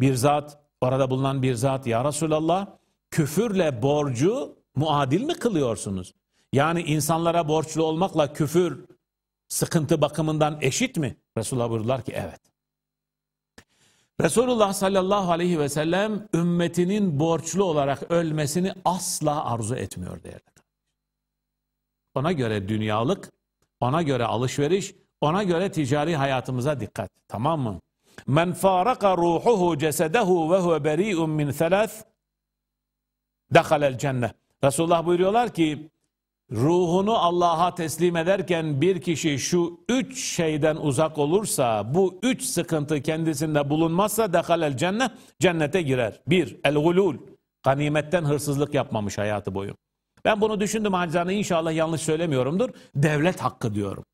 Bir zat, orada bulunan bir zat ya Resulallah küfürle borcu muadil mi kılıyorsunuz? Yani insanlara borçlu olmakla küfür sıkıntı bakımından eşit mi? Resulullah buyurdular ki evet. Resulullah sallallahu aleyhi ve sellem ümmetinin borçlu olarak ölmesini asla arzu etmiyor değerli. Ona göre dünyalık, ona göre alışveriş, ona göre ticari hayatımıza dikkat. Tamam mı? Men faraka ruhuhu cesedehu ve huve beri'un min thalath dehalel cennet. Resulullah buyuruyorlar ki ruhunu Allah'a teslim ederken bir kişi şu üç şeyden uzak olursa, bu üç sıkıntı kendisinde bulunmazsa dehalel cennet, cennete girer. Bir, el gulul, ganimetten hırsızlık yapmamış hayatı boyu. Ben bunu düşündüm acizane inşallah yanlış söylemiyorumdur. Devlet hakkı diyorum.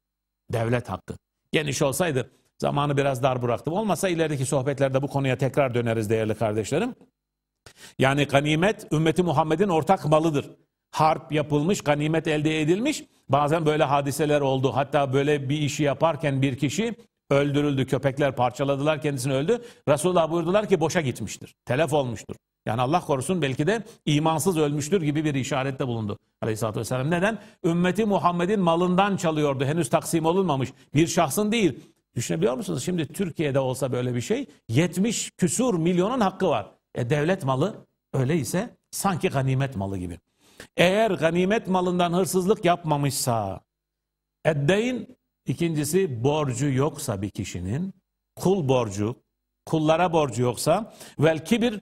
Devlet hakkı. Geniş olsaydı zamanı biraz dar bıraktım. Olmasa ilerideki sohbetlerde bu konuya tekrar döneriz değerli kardeşlerim. Yani ganimet ümmeti Muhammed'in ortak malıdır harp yapılmış, ganimet elde edilmiş. Bazen böyle hadiseler oldu. Hatta böyle bir işi yaparken bir kişi öldürüldü. Köpekler parçaladılar kendisini öldü. Resulullah buyurdular ki boşa gitmiştir. Telef olmuştur. Yani Allah korusun belki de imansız ölmüştür gibi bir işarette bulundu. Aleyhisselatü Vesselam neden? Ümmeti Muhammed'in malından çalıyordu. Henüz taksim olunmamış. Bir şahsın değil. Düşünebiliyor musunuz? Şimdi Türkiye'de olsa böyle bir şey 70 küsur milyonun hakkı var. E devlet malı öyleyse sanki ganimet malı gibi. Eğer ganimet malından hırsızlık yapmamışsa, eddeyn ikincisi borcu yoksa bir kişinin, kul borcu, kullara borcu yoksa, vel kibir,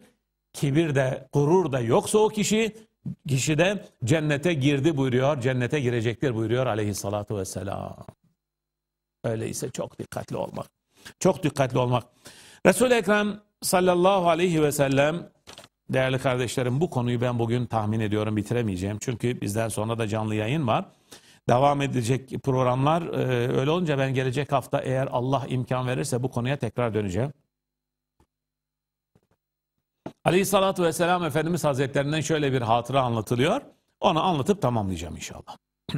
kibir de gurur da yoksa o kişi, kişi de cennete girdi buyuruyor, cennete girecektir buyuruyor aleyhissalatu vesselam. Öyleyse çok dikkatli olmak. Çok dikkatli olmak. Resul-i Ekrem sallallahu aleyhi ve sellem Değerli kardeşlerim bu konuyu ben bugün tahmin ediyorum bitiremeyeceğim. Çünkü bizden sonra da canlı yayın var. Devam edecek programlar e, öyle olunca ben gelecek hafta eğer Allah imkan verirse bu konuya tekrar döneceğim. Aleyhissalatü vesselam Efendimiz Hazretlerinden şöyle bir hatıra anlatılıyor. Onu anlatıp tamamlayacağım inşallah. [CLEARS THROAT]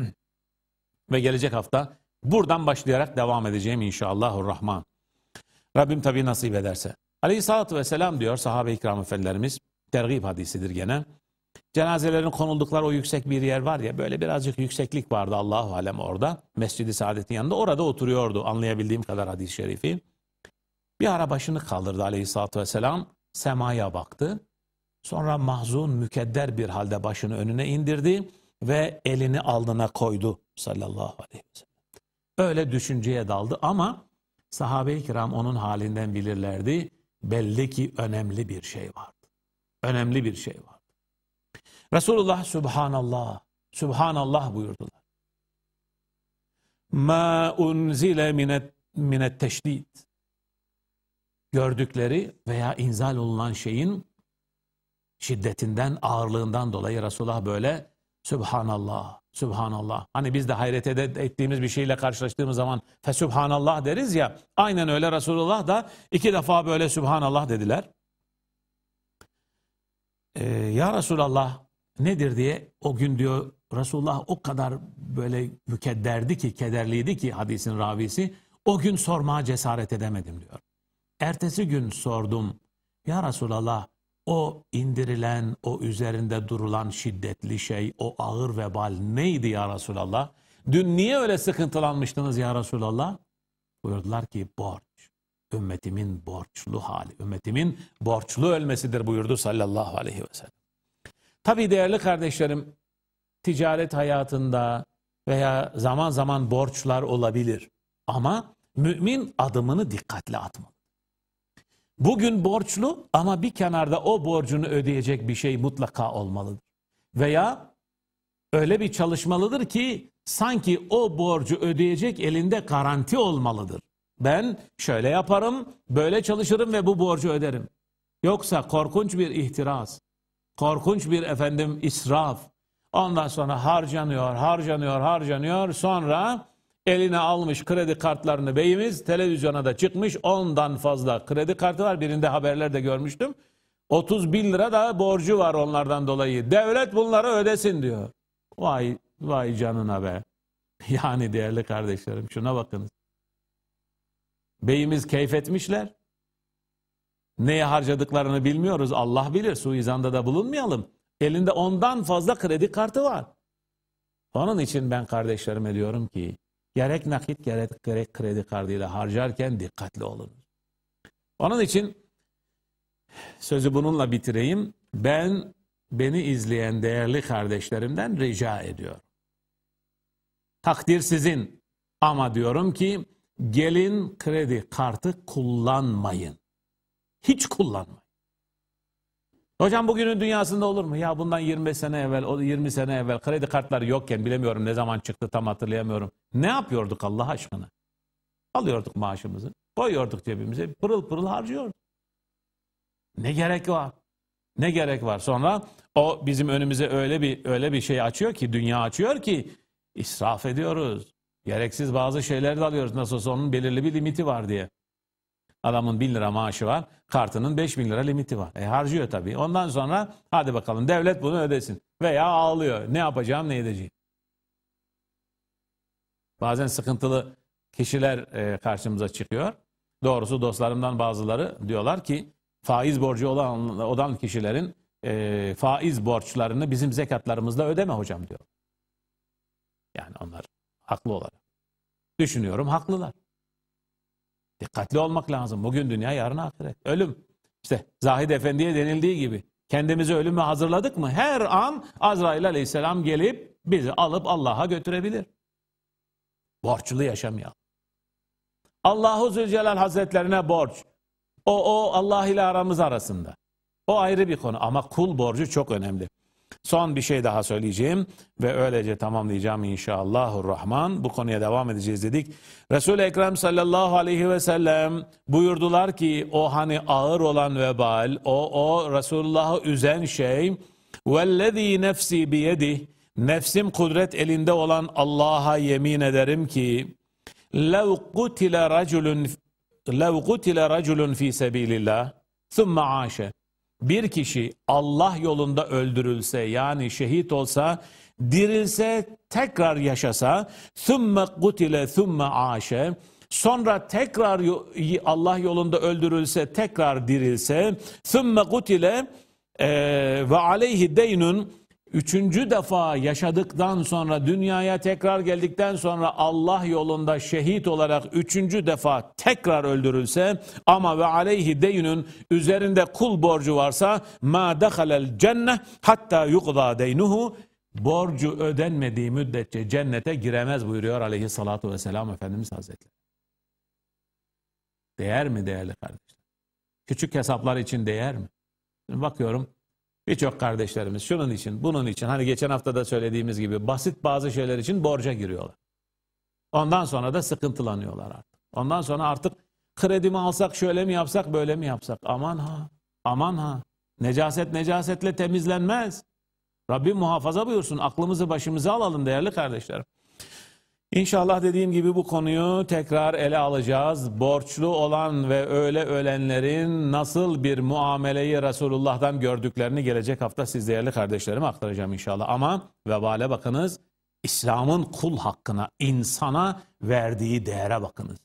Ve gelecek hafta buradan başlayarak devam edeceğim inşallahurrahman. Rabbim tabi nasip ederse. Aleyhissalatü vesselam diyor sahabe-i ikram efendilerimiz tergib hadisidir gene. Cenazelerin konuldukları o yüksek bir yer var ya böyle birazcık yükseklik vardı Allahu alem orada. Mescid-i Saadet'in yanında orada oturuyordu anlayabildiğim kadar hadis-i şerifi. Bir ara başını kaldırdı aleyhissalatü vesselam semaya baktı. Sonra mahzun mükedder bir halde başını önüne indirdi ve elini alnına koydu sallallahu aleyhi ve sellem. Öyle düşünceye daldı ama sahabe-i kiram onun halinden bilirlerdi. Belli ki önemli bir şey var önemli bir şey var. Resulullah Subhanallah, Subhanallah buyurdular. Ma unzile minet, minet teşdid. Gördükleri veya inzal olunan şeyin şiddetinden, ağırlığından dolayı Resulullah böyle Subhanallah, Subhanallah. Hani biz de hayret ettiğimiz bir şeyle karşılaştığımız zaman Fesubhanallah deriz ya. Aynen öyle Resulullah da iki defa böyle Subhanallah dediler e, ya Resulallah nedir diye o gün diyor Resulullah o kadar böyle mükedderdi ki, kederliydi ki hadisin ravisi. O gün sormaya cesaret edemedim diyor. Ertesi gün sordum. Ya Resulallah o indirilen, o üzerinde durulan şiddetli şey, o ağır vebal neydi ya Resulallah? Dün niye öyle sıkıntılanmıştınız ya Resulallah? Buyurdular ki borç ümmetimin borçlu hali, ümmetimin borçlu ölmesidir buyurdu sallallahu aleyhi ve sellem. Tabi değerli kardeşlerim, ticaret hayatında veya zaman zaman borçlar olabilir. Ama mümin adımını dikkatle atmalı. Bugün borçlu ama bir kenarda o borcunu ödeyecek bir şey mutlaka olmalıdır. Veya öyle bir çalışmalıdır ki sanki o borcu ödeyecek elinde garanti olmalıdır. Ben şöyle yaparım, böyle çalışırım ve bu borcu öderim. Yoksa korkunç bir ihtiras, korkunç bir efendim israf. Ondan sonra harcanıyor, harcanıyor, harcanıyor. Sonra eline almış kredi kartlarını beyimiz televizyona da çıkmış. Ondan fazla kredi kartı var. Birinde haberlerde görmüştüm. 30 bin lira da borcu var onlardan dolayı. Devlet bunları ödesin diyor. Vay, vay canına be. [LAUGHS] Yani değerli kardeşlerim şuna bakınız. Beyimiz keyfetmişler. Neye harcadıklarını bilmiyoruz. Allah bilir. Suizanda da bulunmayalım. Elinde ondan fazla kredi kartı var. Onun için ben kardeşlerime diyorum ki gerek nakit gerek, gerek kredi kartıyla harcarken dikkatli olun. Onun için sözü bununla bitireyim. Ben beni izleyen değerli kardeşlerimden rica ediyorum. Takdir sizin ama diyorum ki gelin kredi kartı kullanmayın. Hiç kullanmayın. Hocam bugünün dünyasında olur mu? Ya bundan 25 sene evvel, 20 sene evvel kredi kartları yokken bilemiyorum ne zaman çıktı tam hatırlayamıyorum. Ne yapıyorduk Allah aşkına? Alıyorduk maaşımızı, koyuyorduk cebimize, pırıl pırıl harcıyorduk. Ne gerek var? Ne gerek var? Sonra o bizim önümüze öyle bir öyle bir şey açıyor ki, dünya açıyor ki israf ediyoruz. Gereksiz bazı şeyler de alıyoruz. Nasıl olsa onun belirli bir limiti var diye. Adamın 1000 lira maaşı var. Kartının 5000 lira limiti var. E harcıyor tabii. Ondan sonra hadi bakalım devlet bunu ödesin. Veya ağlıyor. Ne yapacağım ne edeceğim. Bazen sıkıntılı kişiler e, karşımıza çıkıyor. Doğrusu dostlarımdan bazıları diyorlar ki faiz borcu olan, olan kişilerin e, faiz borçlarını bizim zekatlarımızla ödeme hocam diyor. Yani onlar haklı olarak. Düşünüyorum haklılar. Dikkatli olmak lazım. Bugün dünya, yarın ahiret. Ölüm. İşte Zahid Efendi'ye denildiği gibi kendimizi ölüme hazırladık mı her an Azrail aleyhisselam gelip bizi alıp Allah'a götürebilir. Borçlu yaşamayalım. Allahu Zülcelal Hazretlerine borç. O, o Allah ile aramız arasında. O ayrı bir konu ama kul borcu çok önemli. Son bir şey daha söyleyeceğim ve öylece tamamlayacağım inşallahurrahman. Bu konuya devam edeceğiz dedik. Resul-i Ekrem sallallahu aleyhi ve sellem buyurdular ki o hani ağır olan vebal, o, o Resulullah'ı üzen şey vellezî nefsi biyedih nefsim kudret elinde olan Allah'a yemin ederim ki lev kutile raculun lev kutile raculun fi sebilillah thumma aşe bir kişi Allah yolunda öldürülse yani şehit olsa, dirilse, tekrar yaşasa, thumme kutile thumme aşe, sonra tekrar Allah yolunda öldürülse, tekrar dirilse, thumme kutile ve aleyhi deynun, Üçüncü defa yaşadıktan sonra dünyaya tekrar geldikten sonra Allah yolunda şehit olarak üçüncü defa tekrar öldürülse ama ve aleyhi deynün üzerinde kul borcu varsa ma dehalel cenne hatta yuqda deynuhu borcu ödenmediği müddetçe cennete giremez buyuruyor aleyhissalatu vesselam Efendimiz Hazretleri. Değer mi değerli kardeşler? Küçük hesaplar için değer mi? bakıyorum Birçok kardeşlerimiz şunun için, bunun için, hani geçen hafta da söylediğimiz gibi basit bazı şeyler için borca giriyorlar. Ondan sonra da sıkıntılanıyorlar artık. Ondan sonra artık kredimi alsak şöyle mi yapsak, böyle mi yapsak? Aman ha, aman ha. Necaset necasetle temizlenmez. Rabbim muhafaza buyursun. Aklımızı başımıza alalım değerli kardeşlerim. İnşallah dediğim gibi bu konuyu tekrar ele alacağız. Borçlu olan ve öyle ölenlerin nasıl bir muameleyi Resulullah'tan gördüklerini gelecek hafta siz değerli kardeşlerime aktaracağım inşallah. Ama vebale bakınız, İslam'ın kul hakkına, insana verdiği değere bakınız.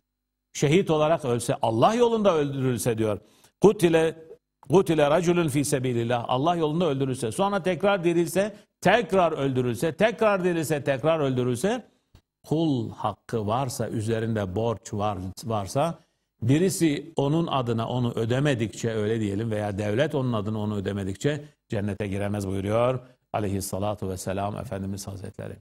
Şehit olarak ölse, Allah yolunda öldürülse diyor. Kutile Kutile raculun fi sebilillah. Allah yolunda öldürülse, sonra tekrar dirilse, tekrar öldürülse, tekrar dirilse, tekrar öldürülse kul hakkı varsa, üzerinde borç var, varsa birisi onun adına onu ödemedikçe öyle diyelim veya devlet onun adına onu ödemedikçe cennete giremez buyuruyor aleyhissalatu vesselam Efendimiz Hazretleri.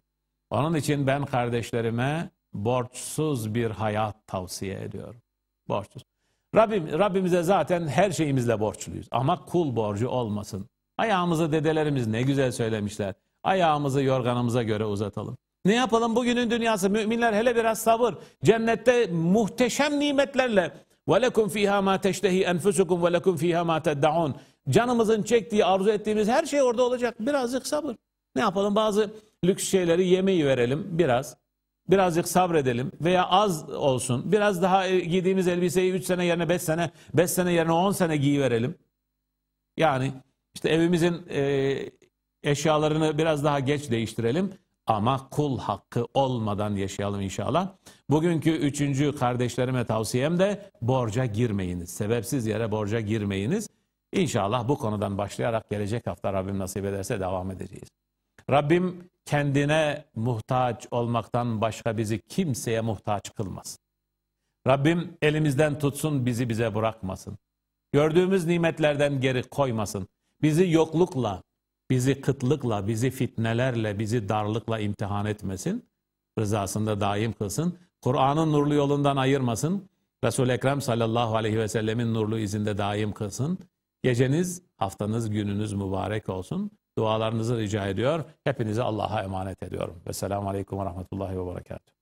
Onun için ben kardeşlerime borçsuz bir hayat tavsiye ediyorum. Borçsuz. Rabbim, Rabbimize zaten her şeyimizle borçluyuz. Ama kul borcu olmasın. Ayağımızı dedelerimiz ne güzel söylemişler. Ayağımızı yorganımıza göre uzatalım. Ne yapalım bugünün dünyası müminler hele biraz sabır. Cennette muhteşem nimetlerle وَلَكُمْ ف۪يهَا مَا تَشْتَهِ أَنْفُسُكُمْ وَلَكُمْ ف۪يهَا مَا تَدَّعُونَ Canımızın çektiği, arzu ettiğimiz her şey orada olacak. Birazcık sabır. Ne yapalım? Bazı lüks şeyleri yemeyi verelim biraz. Birazcık sabredelim veya az olsun. Biraz daha giydiğimiz elbiseyi 3 sene yerine 5 sene, 5 sene yerine 10 sene giyiverelim. Yani işte evimizin e, eşyalarını biraz daha geç değiştirelim ama kul hakkı olmadan yaşayalım inşallah. Bugünkü üçüncü kardeşlerime tavsiyem de borca girmeyiniz. Sebepsiz yere borca girmeyiniz. İnşallah bu konudan başlayarak gelecek hafta Rabbim nasip ederse devam edeceğiz. Rabbim kendine muhtaç olmaktan başka bizi kimseye muhtaç kılmaz. Rabbim elimizden tutsun bizi bize bırakmasın. Gördüğümüz nimetlerden geri koymasın. Bizi yoklukla, bizi kıtlıkla, bizi fitnelerle, bizi darlıkla imtihan etmesin. Rızasında daim kılsın. Kur'an'ın nurlu yolundan ayırmasın. Resul-i Ekrem sallallahu aleyhi ve sellemin nurlu izinde daim kılsın. Geceniz, haftanız, gününüz mübarek olsun. Dualarınızı rica ediyor. Hepinizi Allah'a emanet ediyorum. Vesselamu aleyküm ve rahmetullahi ve berekatuhu.